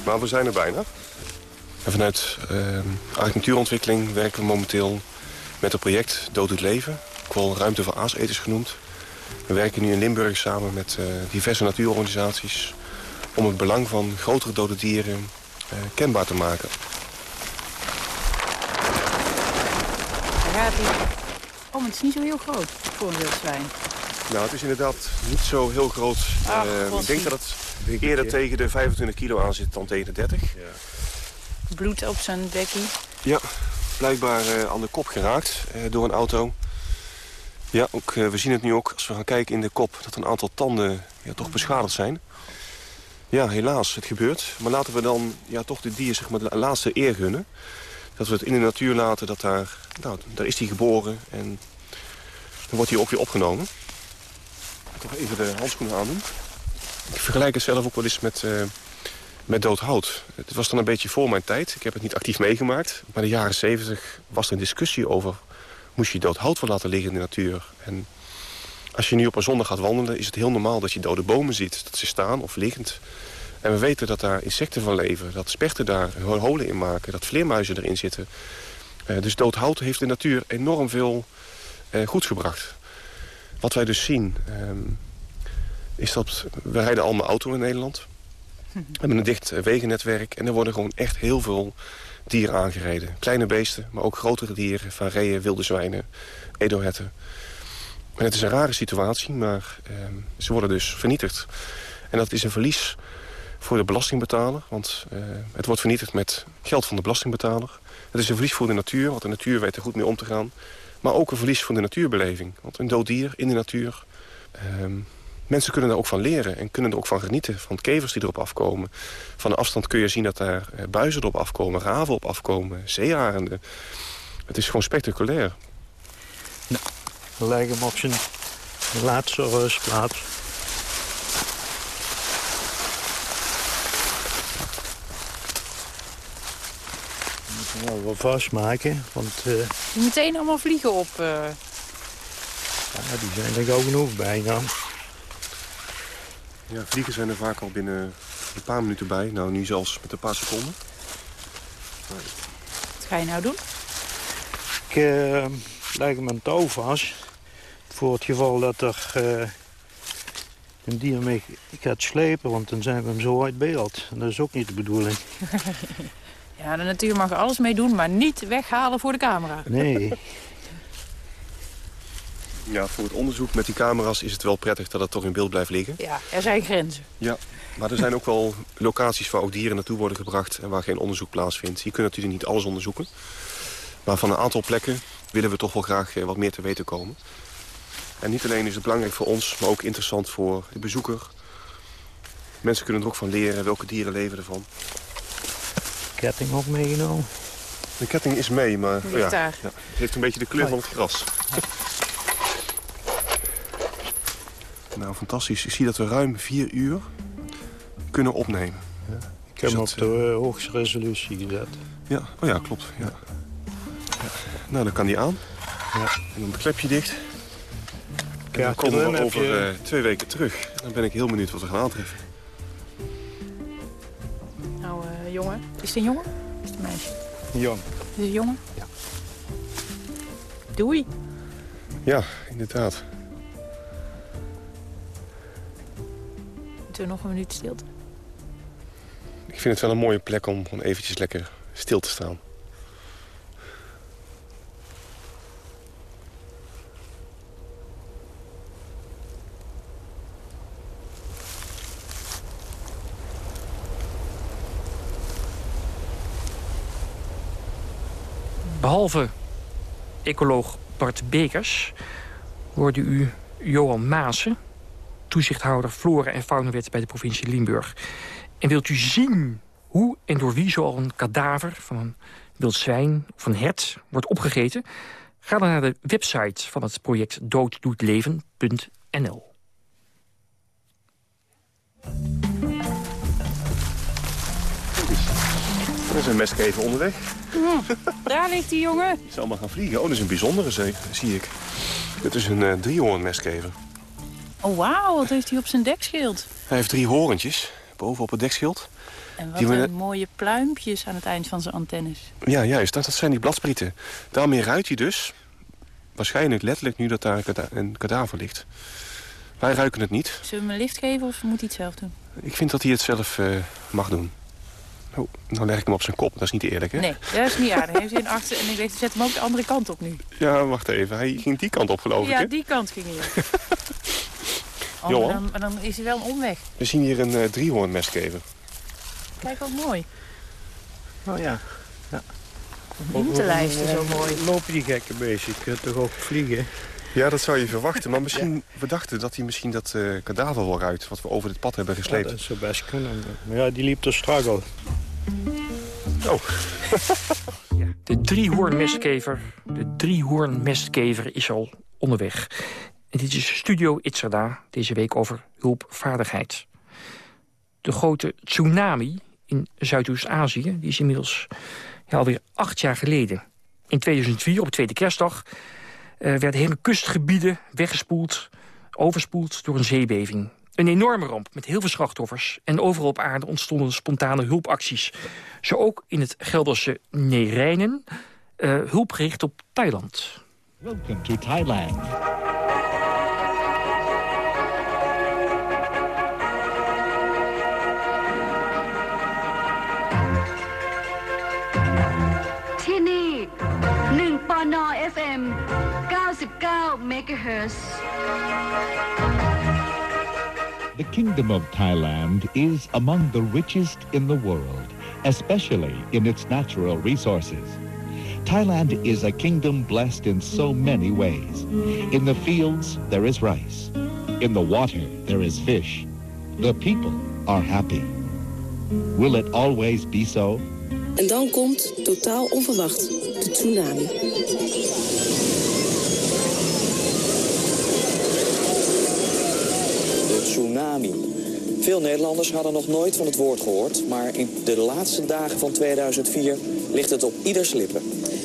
Maar we zijn er bijna. En vanuit Art Natuurontwikkeling werken we momenteel met een project Dood het Leven. Ook wel Ruimte voor Aaseters genoemd. We werken nu in Limburg samen met diverse natuurorganisaties om het belang van grotere dode dieren kenbaar te maken. Gaat hij. Oh, maar het is niet zo heel groot voor een wild zwijn. Nou, het is inderdaad niet zo heel groot. Ach, uh, ik denk dat het eerder tegen de 25 kilo aan zit dan tegen de 30. Ja. Bloed op zijn bekkie. Ja, blijkbaar uh, aan de kop geraakt door een auto. Ja, ook, we zien het nu ook als we gaan kijken in de kop... dat een aantal tanden ja, toch beschadigd zijn. Ja, helaas, het gebeurt. Maar laten we dan ja, toch de dier zeg maar, de laatste eer gunnen. Dat we het in de natuur laten, dat daar, nou, daar is hij geboren. En dan wordt hij ook weer opgenomen. Toch even de handschoenen aandoen. Ik vergelijk het zelf ook wel eens met, uh, met dood hout. Het was dan een beetje voor mijn tijd. Ik heb het niet actief meegemaakt. Maar in de jaren zeventig was er een discussie over... moest je dood hout wel laten liggen in de natuur? En als je nu op een zondag gaat wandelen, is het heel normaal dat je dode bomen ziet. Dat ze staan of liggend. En we weten dat daar insecten van leven. Dat spechten daar holen in maken. Dat vleermuizen erin zitten. Uh, dus dood hout heeft de natuur enorm veel uh, goeds gebracht. Wat wij dus zien, um, is dat we rijden allemaal auto in Nederland. We hebben een dicht wegennetwerk en er worden gewoon echt heel veel dieren aangereden. Kleine beesten, maar ook grotere dieren, van reeën, wilde zwijnen, edelherten. En het is een rare situatie, maar uh, ze worden dus vernietigd. En dat is een verlies voor de belastingbetaler. Want uh, het wordt vernietigd met geld van de belastingbetaler. Het is een verlies voor de natuur, want de natuur weet er goed mee om te gaan. Maar ook een verlies voor de natuurbeleving. Want een dood dier in de natuur... Uh, mensen kunnen daar ook van leren en kunnen er ook van genieten. Van kevers die erop afkomen. Van de afstand kun je zien dat daar buizen erop afkomen, raven op afkomen, zeearenden. Het is gewoon spectaculair. Nou, we leggen hem op zijn laatste. Nou, wel vastmaken, want uh, Meteen allemaal vliegen op. eh. ja, die zijn er ook genoeg bijna. Ja, vliegen zijn er vaak al binnen een paar minuten bij. Nou, nu zelfs met een paar seconden. Wat ga je nou doen? Ik eh, leg mijn touw vast. Voor het geval dat er eh, een dier mee gaat slepen, want dan zijn we hem zo uit beeld. En dat is ook niet de bedoeling. Ja, de natuur mag er alles mee doen, maar niet weghalen voor de camera. Nee. Ja, voor het onderzoek met die camera's is het wel prettig dat het toch in beeld blijft liggen. Ja, er zijn grenzen. Ja, maar er zijn ook wel locaties waar ook dieren naartoe worden gebracht... en waar geen onderzoek plaatsvindt. Je kunt natuurlijk niet alles onderzoeken. Maar van een aantal plekken willen we toch wel graag eh, wat meer te weten komen. En niet alleen is het belangrijk voor ons, maar ook interessant voor de bezoeker. Mensen kunnen er ook van leren welke dieren leven ervan. Ketting ook meegenomen. De ketting is mee, maar oh ja, ja, het heeft een beetje de kleur van het gras. nou, fantastisch. Ik zie dat we ruim vier uur kunnen opnemen. Ik heb hem op de eh, hoogste resolutie gezet. Ja, oh ja, klopt. Ja. Ja. Nou, dan kan die aan. Ja. En dan klep je dicht. En dan komen we over je- eh, twee weken terug. En dan ben ik heel benieuwd wat we gaan aantreffen. Is het een jongen? Is het een meisje? Jong. Is het een jongen? Ja. Doei. Ja, inderdaad. Moeten we nog een minuut stilte? Ik vind het wel een mooie plek om gewoon eventjes lekker stil te staan. Behalve ecoloog Bart Bekers hoorde u Johan Maassen... toezichthouder Flora en Faunawet bij de provincie Limburg. En wilt u zien hoe en door wie een kadaver van een wild zwijn of een hert wordt opgegeten... ga dan naar de website van het project dooddoetleven.nl. Er is een mestkever onderweg. Daar ligt die jongen. Die zal maar gaan vliegen. Oh, dat is een bijzondere zee, zie ik. Dit is een eh driehoorn mestkever. Oh, wauw. Wat heeft hij op zijn dekschild? Hij heeft drie horentjes boven op het dekschild. En wat Die een mooie pluimpjes aan het eind van zijn antennes. Ja, juist. Dat, dat zijn die bladsprieten. Daarmee ruikt hij dus. Waarschijnlijk letterlijk nu dat daar een kada- een kadaver ligt. Wij ruiken het niet. Zullen we hem een lift geven of moet hij het zelf doen? Ik vind dat hij het zelf eh, mag doen. Oh, nou leg ik hem op zijn kop. Dat is niet eerlijk, hè? Nee, dat is niet aardig. Heeft hij een achter en ik denk, zet hem ook de andere kant op nu. Ja, wacht even. Hij ging die kant op, geloof ik, ja, die kant ging hij. Oh, Johan? maar dan, maar dan is hij wel een omweg. We zien hier een eh driehoorn mestkever. Kijk wat mooi. Oh ja. ja. Groentelijsten zo mooi. Lopen die gekke beestjes? Je kunt toch ook vliegen? Ja, dat zou je verwachten. Maar misschien, we dachten dat hij misschien dat eh, kadaver wel ruikt... wat we over dit pad hebben Ja, gesleept. dat zou best kunnen. Maar ja, die liep er strak al. Oh. De driehoornmestkever, de driehoornmestkever is al onderweg. En dit is Studio Itzerda, deze week over hulpvaardigheid. De grote tsunami in Zuidoost-Azië, is inmiddels ja, alweer acht jaar geleden. In 2004, op de tweede kerstdag, eh, werden hele kustgebieden weggespoeld, overspoeld door een zeebeving. Een enorme ramp met heel veel slachtoffers. En overal op aarde ontstonden spontane hulpacties. Zo ook in het Gelderse Neerijnen. Eh, hulp gericht op Thailand. Welcome to Thailand. Tini, 1 FM 99 megahertz. The Kingdom of Thailand is among the richest in the world, especially in its natural resources. Thailand is a kingdom blessed in so many ways. In the fields, there is rice. In the water, there is fish. The people are happy. Will it always be so? En dan komt, totaal onverwacht, de tsunami. Tsunami. Veel Nederlanders hadden nog nooit van het woord gehoord, maar in de laatste dagen van 2004 ligt het op ieders lippen.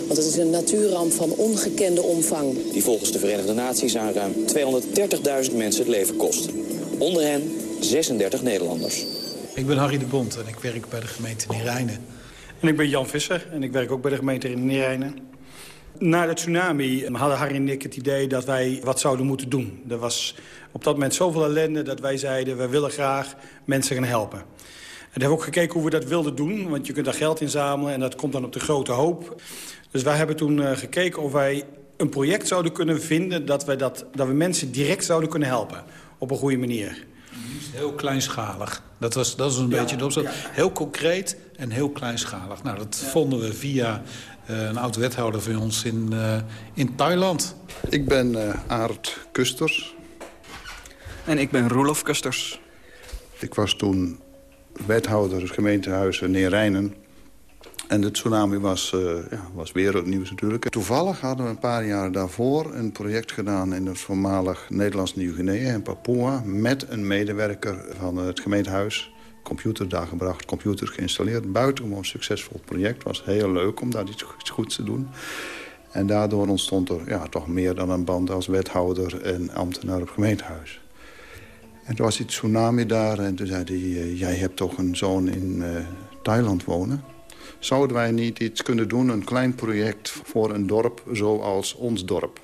Want het is een natuurramp van ongekende omvang. Die volgens de Verenigde Naties aan ruim 230.000 mensen het leven kost. Onder hen 36 Nederlanders. Ik ben Harry de Bond en ik werk bij de gemeente Neerijnen. En ik ben Jan Visser en ik werk ook bij de gemeente Neerijnen. Na de tsunami hadden Harry en ik het idee dat wij wat zouden moeten doen. Er was op dat moment zoveel ellende dat wij zeiden... we willen graag mensen gaan helpen. En we hebben ook gekeken hoe we dat wilden doen. Want je kunt daar geld inzamelen en dat komt dan op de grote hoop. Dus wij hebben toen uh, gekeken of wij een project zouden kunnen vinden... Dat, wij dat, dat we mensen direct zouden kunnen helpen. Op een goede manier. Heel kleinschalig. Dat was, dat was een beetje de opzet. Heel concreet en heel kleinschalig. Nou, dat vonden we via een oud-wethouder van ons in, uh, in Thailand. Ik ben uh, Aart Kusters. En ik ben Roelof Kusters. Ik was toen wethouder het gemeentehuis Neerijnen. En de tsunami was, uh, ja, was wereldnieuws natuurlijk. Toevallig hadden we een paar jaar daarvoor een project gedaan... in het voormalig Nederlands Nieuw-Guinea in Papua... met een medewerker van het gemeentehuis. Computer daar gebracht, computers geïnstalleerd. Buitengewoon succesvol project. was heel leuk om daar iets, iets goeds te doen. En daardoor ontstond er ja, toch meer dan een band als wethouder en ambtenaar op gemeentehuis. En toen was die tsunami daar en toen zei hij... jij hebt toch een zoon in uh, Thailand wonen? Zouden wij niet iets kunnen doen, een klein project voor een dorp zoals ons dorp?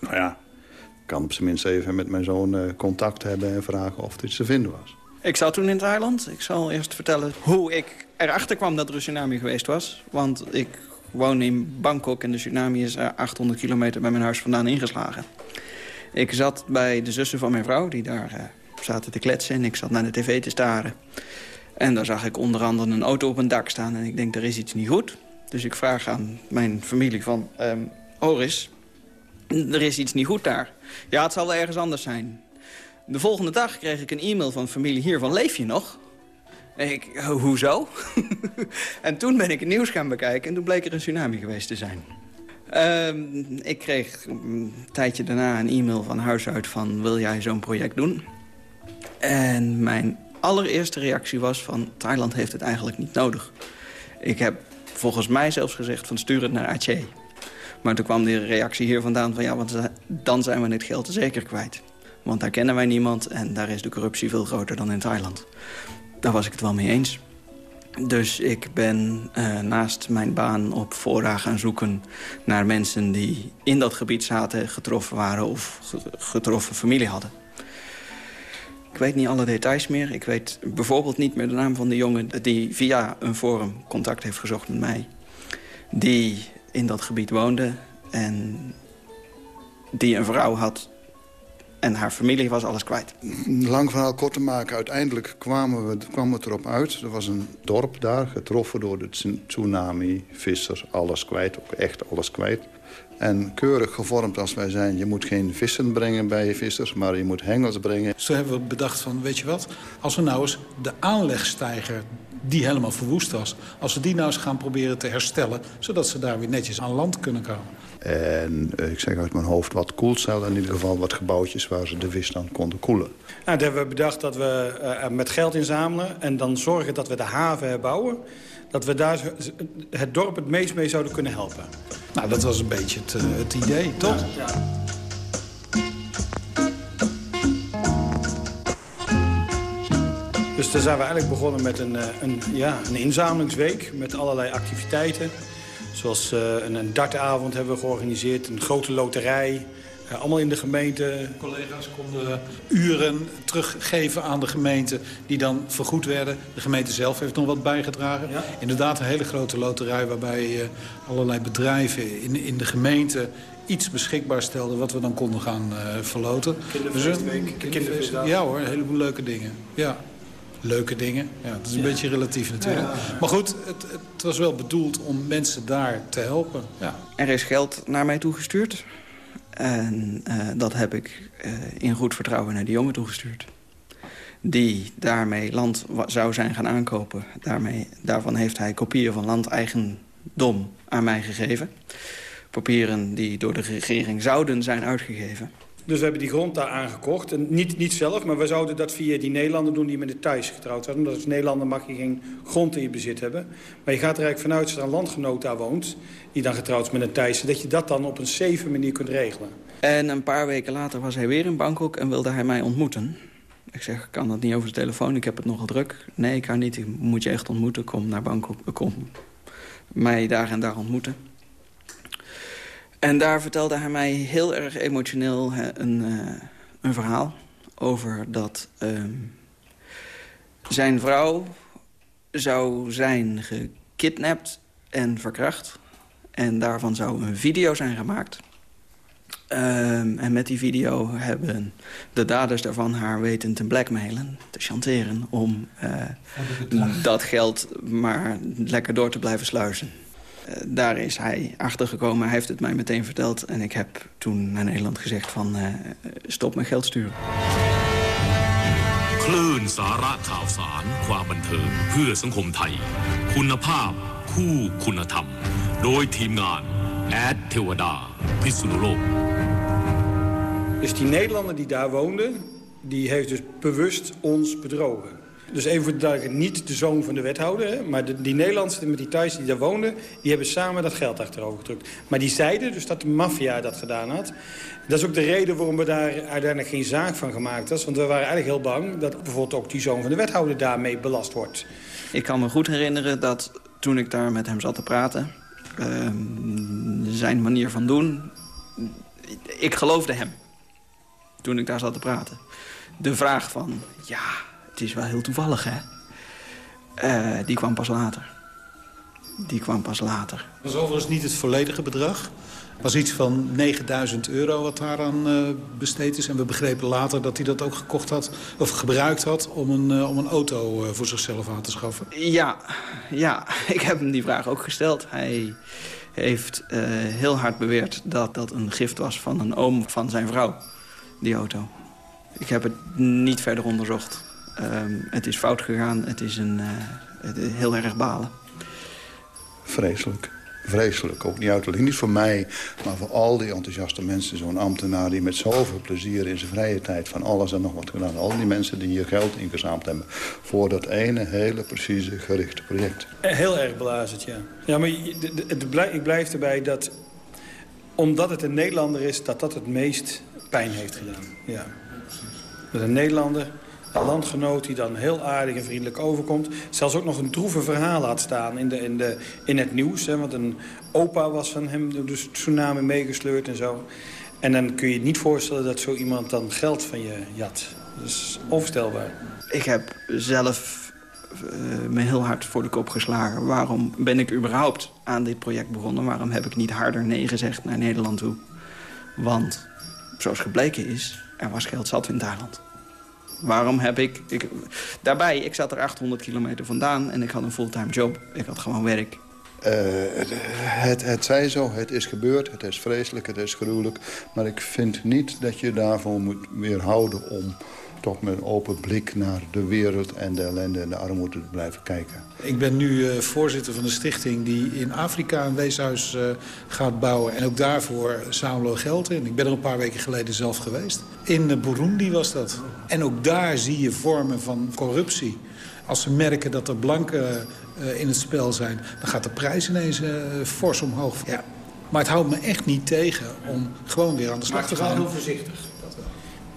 Nou ja, ik kan op zijn minst even met mijn zoon uh, contact hebben en vragen of iets te vinden was. Ik zat toen in Thailand. Ik zal eerst vertellen hoe ik erachter kwam dat er een tsunami geweest was. Want ik woon in Bangkok en de tsunami is 800 kilometer bij mijn huis vandaan ingeslagen. Ik zat bij de zussen van mijn vrouw, die daar uh, zaten te kletsen. En ik zat naar de tv te staren. En daar zag ik onder andere een auto op een dak staan. En ik denk, er is iets niet goed. Dus ik vraag aan mijn familie van... Um, Oris, er is iets niet goed daar. Ja, het zal wel ergens anders zijn. De volgende dag kreeg ik een e-mail van familie hier van... Leef je nog? En ik, hoezo? en toen ben ik het nieuws gaan bekijken... en toen bleek er een tsunami geweest te zijn. Um, ik kreeg een tijdje daarna een e-mail van huis uit van... wil jij zo'n project doen? En mijn allereerste reactie was van... Thailand heeft het eigenlijk niet nodig. Ik heb volgens mij zelfs gezegd van stuur het naar Aceh. Maar toen kwam de reactie hier vandaan van... ja, want dan zijn we het geld zeker kwijt. Want daar kennen wij niemand en daar is de corruptie veel groter dan in Thailand. Daar was ik het wel mee eens. Dus ik ben uh, naast mijn baan op fora gaan zoeken naar mensen die in dat gebied zaten, getroffen waren of getroffen familie hadden. Ik weet niet alle details meer. Ik weet bijvoorbeeld niet meer de naam van de jongen die via een forum contact heeft gezocht met mij. Die in dat gebied woonde en die een vrouw had en haar familie was alles kwijt. Lang verhaal kort te maken. Uiteindelijk kwamen we, kwam het erop uit. Er was een dorp daar, getroffen door de tsunami. Vissers, alles kwijt. Ook echt alles kwijt. En keurig gevormd als wij zijn. Je moet geen vissen brengen bij je vissers, maar je moet hengels brengen. Zo hebben we bedacht van, weet je wat? Als we nou eens de aanlegstijger die helemaal verwoest was... als we die nou eens gaan proberen te herstellen... zodat ze daar weer netjes aan land kunnen komen. En uh, ik zeg uit mijn hoofd wat koelcellen, in ieder geval wat gebouwtjes waar ze de vis dan konden koelen. Nou, daar hebben we bedacht dat we uh, met geld inzamelen en dan zorgen dat we de haven herbouwen. Dat we daar het dorp het meest mee zouden kunnen helpen. Nou, dat was een beetje het, uh, het idee, toch? Ja, ja. Dus daar zijn we eigenlijk begonnen met een, een, ja, een inzamelingsweek met allerlei activiteiten. Zoals uh, een, een dartavond hebben we georganiseerd, een grote loterij. Uh, allemaal in de gemeente. Collega's konden uren teruggeven aan de gemeente die dan vergoed werden. De gemeente zelf heeft nog wat bijgedragen. Ja. Inderdaad een hele grote loterij waarbij uh, allerlei bedrijven in, in de gemeente iets beschikbaar stelden wat we dan konden gaan verloten. Kinderfeestweek, kinderfeestdag. Ja hoor, een heleboel leuke dingen. Ja leuke dingen. Ja, dat is een ja. beetje relatief natuurlijk. Ja, ja, maar goed, het, het, was wel bedoeld om mensen daar te helpen. Ja. Er is geld naar mij toegestuurd. En uh, dat heb ik uh, in goed vertrouwen naar die jongen toegestuurd. Die daarmee land zou zijn gaan aankopen. Daarmee, daarvan heeft hij kopieën van landeigendom aan mij gegeven. Papieren die door de regering zouden zijn uitgegeven. Dus we hebben die grond daar aangekocht. En niet, niet zelf, maar we zouden dat via die Nederlander doen die met de Thais getrouwd waren. Omdat als Nederlander mag je geen grond in je bezit hebben. Maar je gaat er eigenlijk vanuit als er een landgenoot daar woont... die dan getrouwd is met een Thaise... dat je dat dan op een safe manier kunt regelen. En een paar weken later was hij weer in Bangkok en wilde hij mij ontmoeten. Ik zeg, ik kan dat niet over de telefoon, ik heb het nogal druk. Nee, ik kan niet, ik moet je echt ontmoeten. Kom naar Bangkok, kom mij daar en daar ontmoeten. En daar vertelde hij mij heel erg emotioneel een, uh, een verhaal... over dat uh, zijn vrouw zou zijn gekidnapt en verkracht. En daarvan zou een video zijn gemaakt... Um, en met die video hebben de daders daarvan haar weten te blackmailen, te chanteren... om uh, dat geld maar lekker door te blijven sluizen. Uh, daar is hij achter gekomen, hij heeft het mij meteen verteld... en ik heb toen naar Nederland gezegd van uh, stop met geld sturen. คลื่นสาระข่าวสารความบันเทิงเพื่อสังคมไทยคุณภาพคู่คุณธรรมโดยทีมงานแอดเทวดาพิษณุโลก Dus die Nederlander die daar woonde, die heeft dus bewust ons bedrogen. Dus even voor de duidelijkheid, niet de zoon van de wethouder... Hè, maar die Nederlandse met die Thais die daar woonden... die hebben samen dat geld achterover gedrukt. Maar die zeiden dus dat de maffia dat gedaan had. Dat is ook de reden waarom we daar uiteindelijk geen zaak van gemaakt hebben. Want we waren eigenlijk heel bang dat bijvoorbeeld ook die zoon van de wethouder daarmee belast wordt. Ik kan me goed herinneren dat toen ik daar met hem zat te praten... Uh, zijn manier van doen... Ik geloofde hem toen ik daar zat te praten. De vraag van, ja, het is wel heel toevallig, hè? Uh, die kwam pas later. Die kwam pas later. Dat was overigens niet het volledige bedrag. Het was iets van 9000 euro wat daaraan uh, besteed is. En we begrepen later dat hij dat ook gekocht had, of gebruikt had... om een, uh, om een auto voor zichzelf aan te schaffen. Ja, ja, ik heb hem die vraag ook gesteld. Hij heeft heel hard beweerd dat dat een gift was van een oom van zijn vrouw die auto. Ik heb het niet verder onderzocht. Um, het is fout gegaan. Het is een, uh, is heel erg balen. Vreselijk. Vreselijk. Ook niet uit alleen niet voor mij, maar voor al die enthousiaste mensen. Zo'n ambtenaar die met zoveel plezier in zijn vrije tijd van alles en nog wat gedaan. Al die mensen die hier geld ingezameld hebben voor dat ene hele precieze gerichte project. Heel erg belazerd, ja. Ja, maar ik blijf erbij dat omdat het een Nederlander is, dat dat het meest pijn heeft gedaan. Ja. Met een Nederlander, landgenoot die dan heel aardig en vriendelijk overkomt. Zelfs ook nog een droeve verhaal laat staan in, de, in, de, in het nieuws. Hè, want een opa was van hem door de tsunami meegesleurd en zo. En dan kun je je niet voorstellen dat zo iemand dan geld van je jat. Dat is onvoorstelbaar. Ik heb zelf uh, me heel hard voor de kop geslagen. Waarom ben ik überhaupt aan dit project begonnen? Waarom heb ik niet harder nee gezegd naar Nederland toe? Want zoals gebleken is, er was geld zat in Thailand. Waarom heb ik, ik... Daarbij, ik zat er 800 kilometer vandaan en ik had een fulltime job. Ik had gewoon werk. Uh, het, het zij zo, het is gebeurd, het is vreselijk, het is gruwelijk. Maar ik vind niet dat je daarvoor moet weerhouden om toch met een open blik naar de wereld en de ellende en de armoede te blijven kijken. Ik ben nu uh, voorzitter van de stichting die in Afrika een weeshuis uh, gaat bouwen. En ook daarvoor zamelen we geld in. Ik ben er een paar weken geleden zelf geweest. In uh, Burundi was dat. En ook daar zie je vormen van corruptie. Als ze merken dat er blanken in het spel zijn, dan gaat de prijs ineens fors omhoog. Ja. Maar het houdt me echt niet tegen om gewoon weer aan de slag te gaan. Maar heel voorzichtig.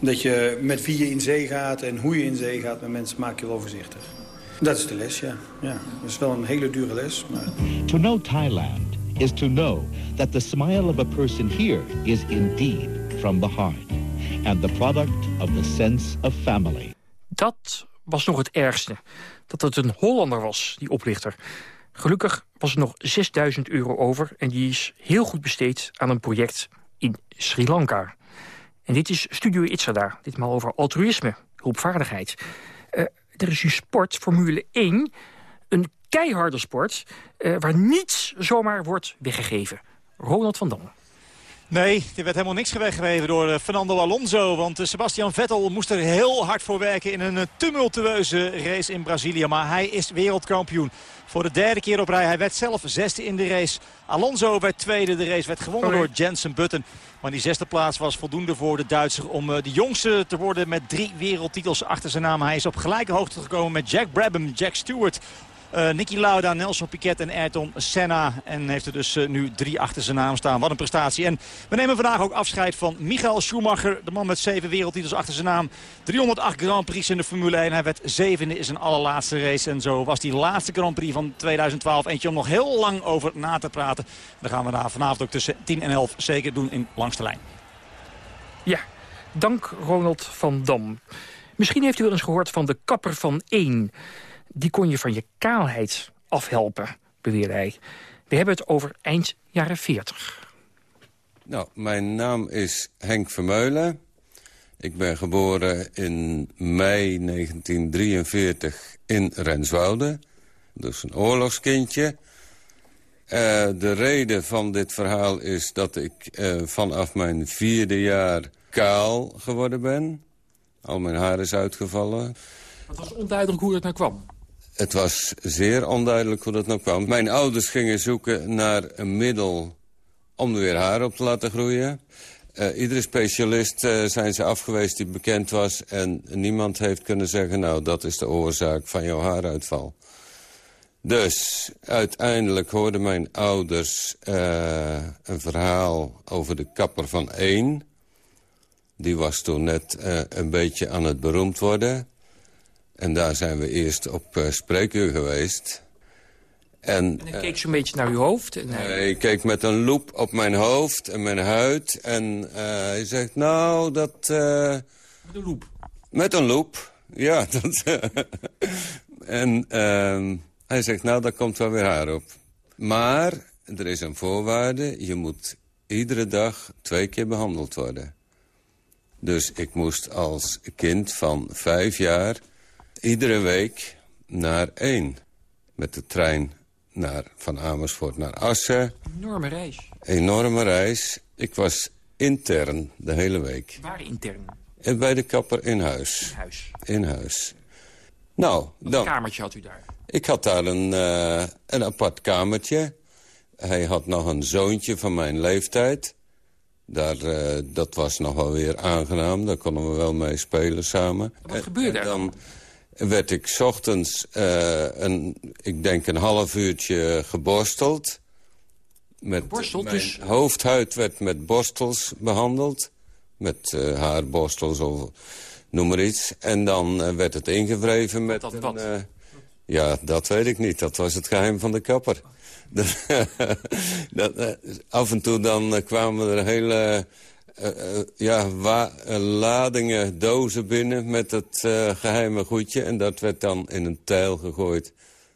Dat je met wie je in zee gaat en hoe je in zee gaat met mensen maak je wel voorzichtig. Dat is de les, ja. ja. Dat is wel een hele dure les. Maar... To know Thailand is to know that the smile of a person here is indeed from the heart. And the product of the sense of family. Dat was nog het ergste. Dat het een Hollander was, die oplichter. Gelukkig was er nog 6000 euro over... en die is heel goed besteed aan een project in Sri Lanka. En dit is Studio Itzada, ditmaal over altruïsme, hulpvaardigheid. Uh, er is een sport, Formule 1, een keiharde sport... Uh, waar niets zomaar wordt weggegeven. Ronald van Dam. Nee, er werd helemaal niks weggegeven door eh, Fernando Alonso. Want eh, Sebastian Vettel moest er heel hard voor werken in een eh, tumultueuze race in Brazilië. Maar hij is wereldkampioen. Voor de derde keer op rij. Hij werd zelf zesde in de race. Alonso werd tweede. De race werd gewonnen door Jensen Button. Maar die zesde plaats was voldoende voor de Duitser om de jongste te worden met drie wereldtitels achter zijn naam. Hij is op gelijke hoogte gekomen met Jack Brabham, Jack Stewart, uh, Nicky Lauda, Nelson Piquet en Ayrton Senna. En heeft er dus uh, nu drie achter zijn naam staan. Wat een prestatie. En we nemen vandaag ook afscheid van Michael Schumacher. De man met zeven wereldtitels achter zijn naam. 308 Grand Prix in de Formule 1. Hij werd zevende in zijn allerlaatste race. En zo was die laatste Grand Prix van 2012. Eentje om nog heel lang over na te praten. Dan gaan we daar vanavond ook tussen 10 en 11 zeker doen in Langste Lijn. Ja, dank Ronald van Dam. Misschien heeft u wel eens gehoord van de kapper van 1 die kon je van je kaalheid afhelpen, beweerde hij. We hebben het over eind jaren 40. Nou, mijn naam is Henk Vermeulen. Ik ben geboren in mei 1943 in Renswoude. Dus een oorlogskindje. Uh, de reden van dit verhaal is dat ik uh, vanaf mijn vierde jaar kaal geworden ben. Al mijn haar is uitgevallen. Het was onduidelijk hoe het nou kwam. Het was zeer onduidelijk hoe dat nou kwam. Mijn ouders gingen zoeken naar een middel om er weer haar op te laten groeien. Uh, iedere specialist uh, zijn ze afgeweest die bekend was... en niemand heeft kunnen zeggen, nou, dat is de oorzaak van jouw haaruitval. Dus uiteindelijk hoorden mijn ouders uh, een verhaal over de kapper van één. Die was toen net een beetje aan het beroemd worden... En daar zijn we eerst op uh, spreekuur geweest. En, en hij keek zo'n beetje naar uw hoofd? En hij... hij... keek met een loep op mijn hoofd en mijn huid. En uh, hij zegt, nou, dat... Met een loep? Met een loep, ja. Dat, en ehm, hij zegt, nou, daar komt wel weer haar op. Maar er is een voorwaarde. Je moet iedere dag twee keer behandeld worden. Dus ik moest als kind van vijf jaar iedere week naar één. Met de trein naar, van Amersfoort naar Assen. Enorme reis. Enorme reis. Ik was intern de hele week. Waar intern? En bij de kapper in huis. In huis. In huis. Nou, Wat dan... kamertje had u daar? Ik had daar een, uh, een apart kamertje. Hij had nog een zoontje van mijn leeftijd. Daar, uh, dat was nog wel weer aangenaam. Daar konden we wel mee spelen samen. Wat gebeurde er dan? Werd ik ochtends, uh, een, ik denk een half uurtje geborsteld. Met geborsteld? Mijn dus... hoofdhuid werd met borstels behandeld. Met uh, haarborstels of noem maar iets. En dan uh, werd het ingewreven met... Dat een, wat? ja, dat weet ik niet. Dat was het geheim van de kapper. dat, af en toe dan kwamen er hele... Uh, uh, ja, uh, ladingen, dozen binnen met het geheime goedje. En dat werd dan in een tijl gegooid.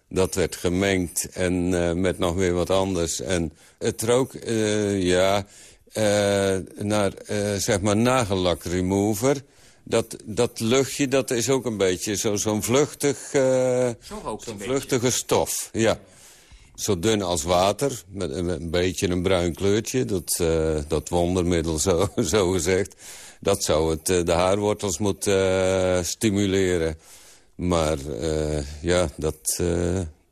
Dat werd gemengd en met nog weer wat anders. En het rook, ja, naar, zeg maar, nagellak remover. Dat, dat luchtje, dat is ook een beetje zo'n zo vluchtig, zo zo vluchtige stof. Ja zo dun als water, met een, een beetje een bruin kleurtje. Dat, uh, dat wondermiddel, zo, zo gezegd. Dat zou het, uh, de haarwortels moeten uh, stimuleren. Maar ja, dat,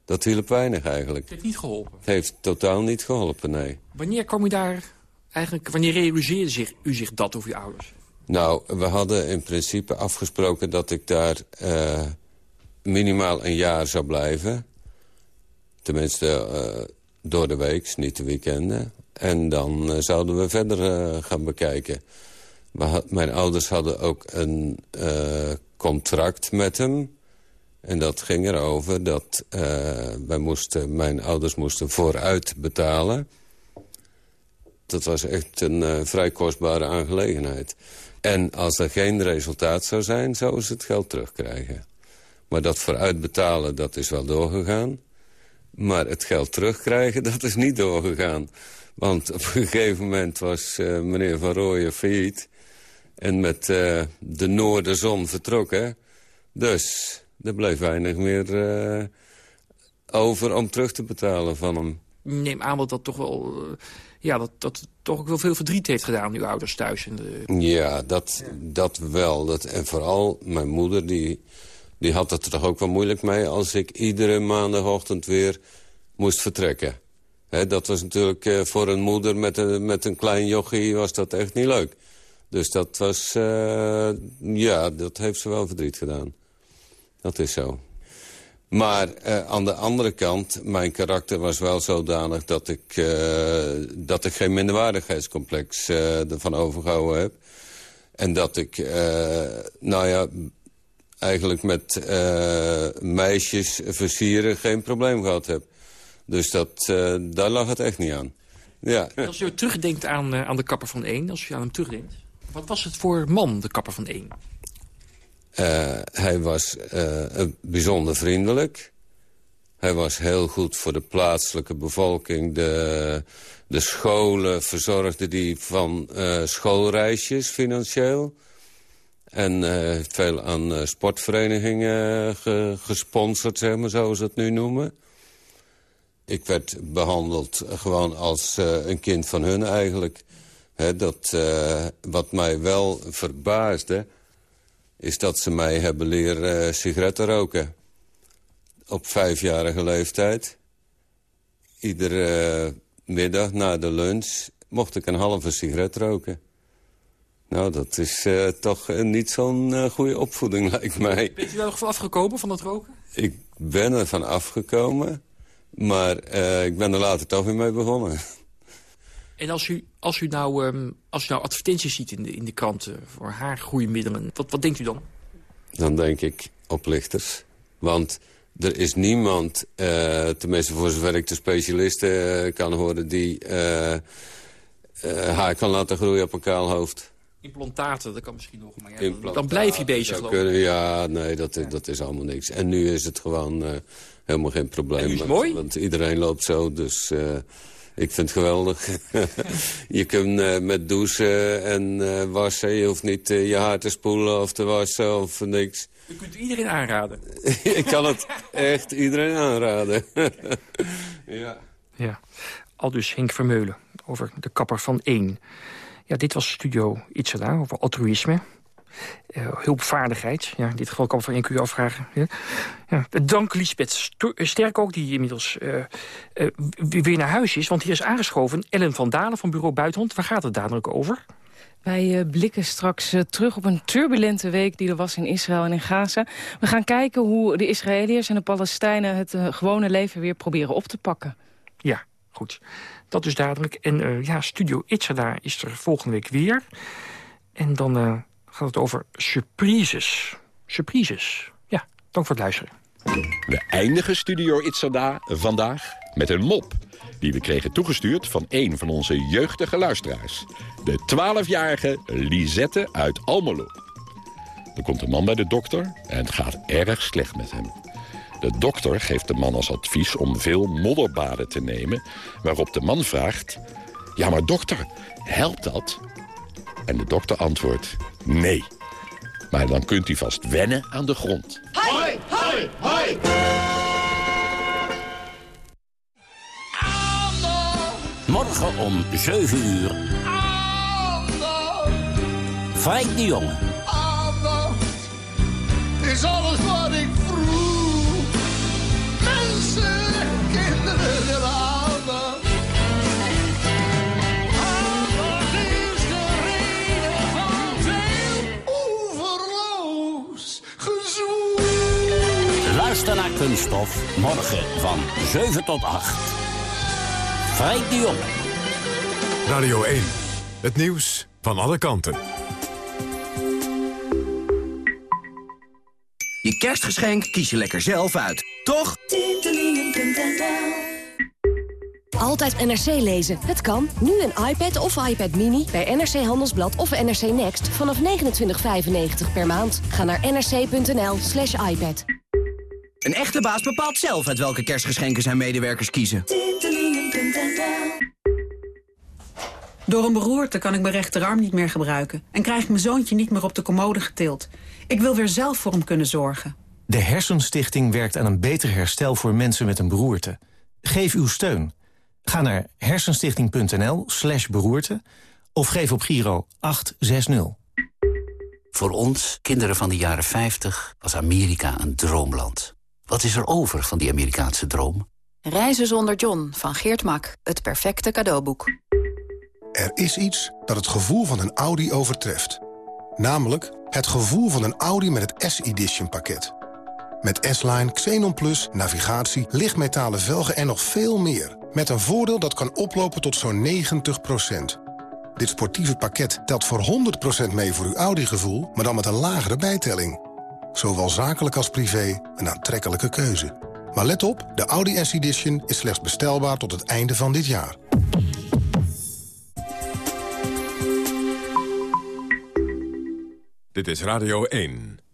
dat hielp weinig eigenlijk. Het heeft niet geholpen? Het heeft totaal niet geholpen, nee. Wanneer kwam u daar eigenlijk, wanneer realiseerde zich, u zich dat of uw ouders? Nou, we hadden in principe afgesproken dat ik daar minimaal een jaar zou blijven... Tenminste, uh, door de week, niet de weekenden. En dan uh, zouden we verder uh, gaan bekijken. Mijn ouders hadden ook een contract met hem. En dat ging erover dat wij moesten, mijn ouders moesten vooruit betalen. Dat was echt een vrij kostbare aangelegenheid. En als er geen resultaat zou zijn, zouden ze het geld terugkrijgen. Maar dat vooruit betalen, dat is wel doorgegaan. Maar het geld terugkrijgen, dat is niet doorgegaan. Want op een gegeven moment was uh, meneer Van Rooyen failliet. En met uh, de noorderzon vertrokken. Dus er bleef weinig meer uh, over om terug te betalen van hem. neem aan dat dat toch wel... Ja, dat, dat toch ook wel veel verdriet heeft gedaan, uw ouders thuis. In de... Ja, dat, dat wel. Dat, en vooral mijn moeder, die, die had het er toch ook wel moeilijk mee... als ik iedere maandagochtend weer moest vertrekken. dat was natuurlijk uh, voor een moeder met een, met een klein jochie was dat echt niet leuk. Dus dat was, uh, ja, dat heeft ze wel verdriet gedaan. Dat is zo. Maar uh, aan de andere kant, mijn karakter was wel zodanig... dat ik, dat ik geen minderwaardigheidscomplex ervan overgehouden heb. En dat ik, nou ja, eigenlijk met meisjes versieren geen probleem gehad heb. Dus dat, daar lag het echt niet aan. Ja. Als je terugdenkt aan, aan de kapper van één, als je aan hem terugdenkt... wat was het voor man, de kapper van één? Uh, hij was uh, bijzonder vriendelijk. Hij was heel goed voor de plaatselijke bevolking. De, de scholen verzorgde hij van uh, schoolreisjes financieel. En heeft veel aan sportverenigingen ge, gesponsord, zeg maar, zoals ze het nu noemen. Ik werd behandeld gewoon als een kind van hun eigenlijk. Dat, wat mij wel verbaasde is dat ze mij hebben leren sigaretten roken. Op vijfjarige leeftijd. Iedere middag na de lunch mocht ik een halve sigaret roken. Nou, dat is uh, toch niet zo'n goede opvoeding, lijkt mij. Bent u er van afgekomen van dat roken? Ik ben er van afgekomen, maar ik ben er later toch weer mee begonnen. En als u, als u, nou, um, als u nou advertenties ziet in de, in de kranten voor haargroeimiddelen, wat, wat denkt u dan? Dan denk ik oplichters. Want er is niemand, tenminste voor zover ik de specialisten kan horen... die haar kan laten groeien op een kaal hoofd. Implantaten, dat kan misschien nog. Maar ja, dan blijf je bezig, kunnen, Ja, nee, dat, ja. dat is allemaal niks. En nu is het gewoon helemaal geen probleem. En is want, mooi? Want iedereen loopt zo, dus... Ik vind het geweldig. je kunt uh, met douchen en uh, wassen. Je hoeft niet uh, je haar te spoelen of te wassen of niks. U kunt iedereen aanraden. ik kan het echt iedereen aanraden. ja. ja. Al dus Henk Vermeulen over de kapper van één. Ja, dit was Studio Itzada over altruïsme. Uh, hulpvaardigheid. Ja, in dit geval kan ik van één keer afvragen. Ja. Ja. Dank Lisbeth Sterk ook, die inmiddels uh, uh, weer naar huis is. Want hier is aangeschoven Ellen van Dalen van Bureau Buitenland. Waar gaat het dadelijk over? Wij blikken straks terug op een turbulente week die er was in Israël en in Gaza. We gaan kijken hoe de Israëliërs en de Palestijnen het gewone leven weer proberen op te pakken. Ja, goed. Dat is duidelijk. En ja, Studio Itzada is er volgende week weer. En dan gaat het over surprises. Surprises. Ja, dank voor het luisteren. We eindigen Studio Itzada vandaag met een mop... die we kregen toegestuurd van een van onze jeugdige luisteraars. De 12-jarige Lisette uit Almelo. Er komt een man bij de dokter en het gaat erg slecht met hem. De dokter geeft de man als advies om veel modderbaden te nemen... waarop de man vraagt... Ja, maar dokter, helpt dat? En de dokter antwoordt nee. Maar dan kunt u vast wennen aan de grond. Hoi, hoi, hoi! Morgen om 7 uur. Frank de Jonge. Aandacht is alles wat ik vroeg. Kunststof. Morgen van 7 tot 8. Frank de Jonge. Radio 1. Het nieuws van alle kanten. Je kerstgeschenk kies je lekker zelf uit, toch? Altijd NRC lezen. Het kan. Nu een iPad of iPad Mini bij NRC Handelsblad of NRC Next vanaf 29,95 per maand. Ga naar nrc.nl slash iPad. Een echte baas bepaalt zelf uit welke kerstgeschenken zijn medewerkers kiezen. Door een beroerte kan ik mijn rechterarm niet meer gebruiken... en krijg ik mijn zoontje niet meer op de commode getild. Ik wil weer zelf voor hem kunnen zorgen. De Hersenstichting werkt aan een beter herstel voor mensen met een beroerte. Geef uw steun. Ga naar hersenstichting.nl slash beroerte of geef op Giro 860. Voor ons, kinderen van de jaren 50, was Amerika een droomland. Wat is er over van die Amerikaanse droom? Reizen zonder John van Geert Mak. Het perfecte cadeauboek. Er is iets dat het gevoel van een Audi overtreft. Namelijk het gevoel van een Audi met het S-Edition pakket. Met S-Line, Xenon Plus, navigatie, lichtmetalen velgen en nog veel meer. Met een voordeel dat kan oplopen tot zo'n 90% Dit sportieve pakket telt voor 100% mee voor uw Audi-gevoel... maar dan met een lagere bijtelling. Zowel zakelijk als privé, een aantrekkelijke keuze. Maar let op, de Audi S-Edition is slechts bestelbaar tot het einde van dit jaar. Dit is Radio 1.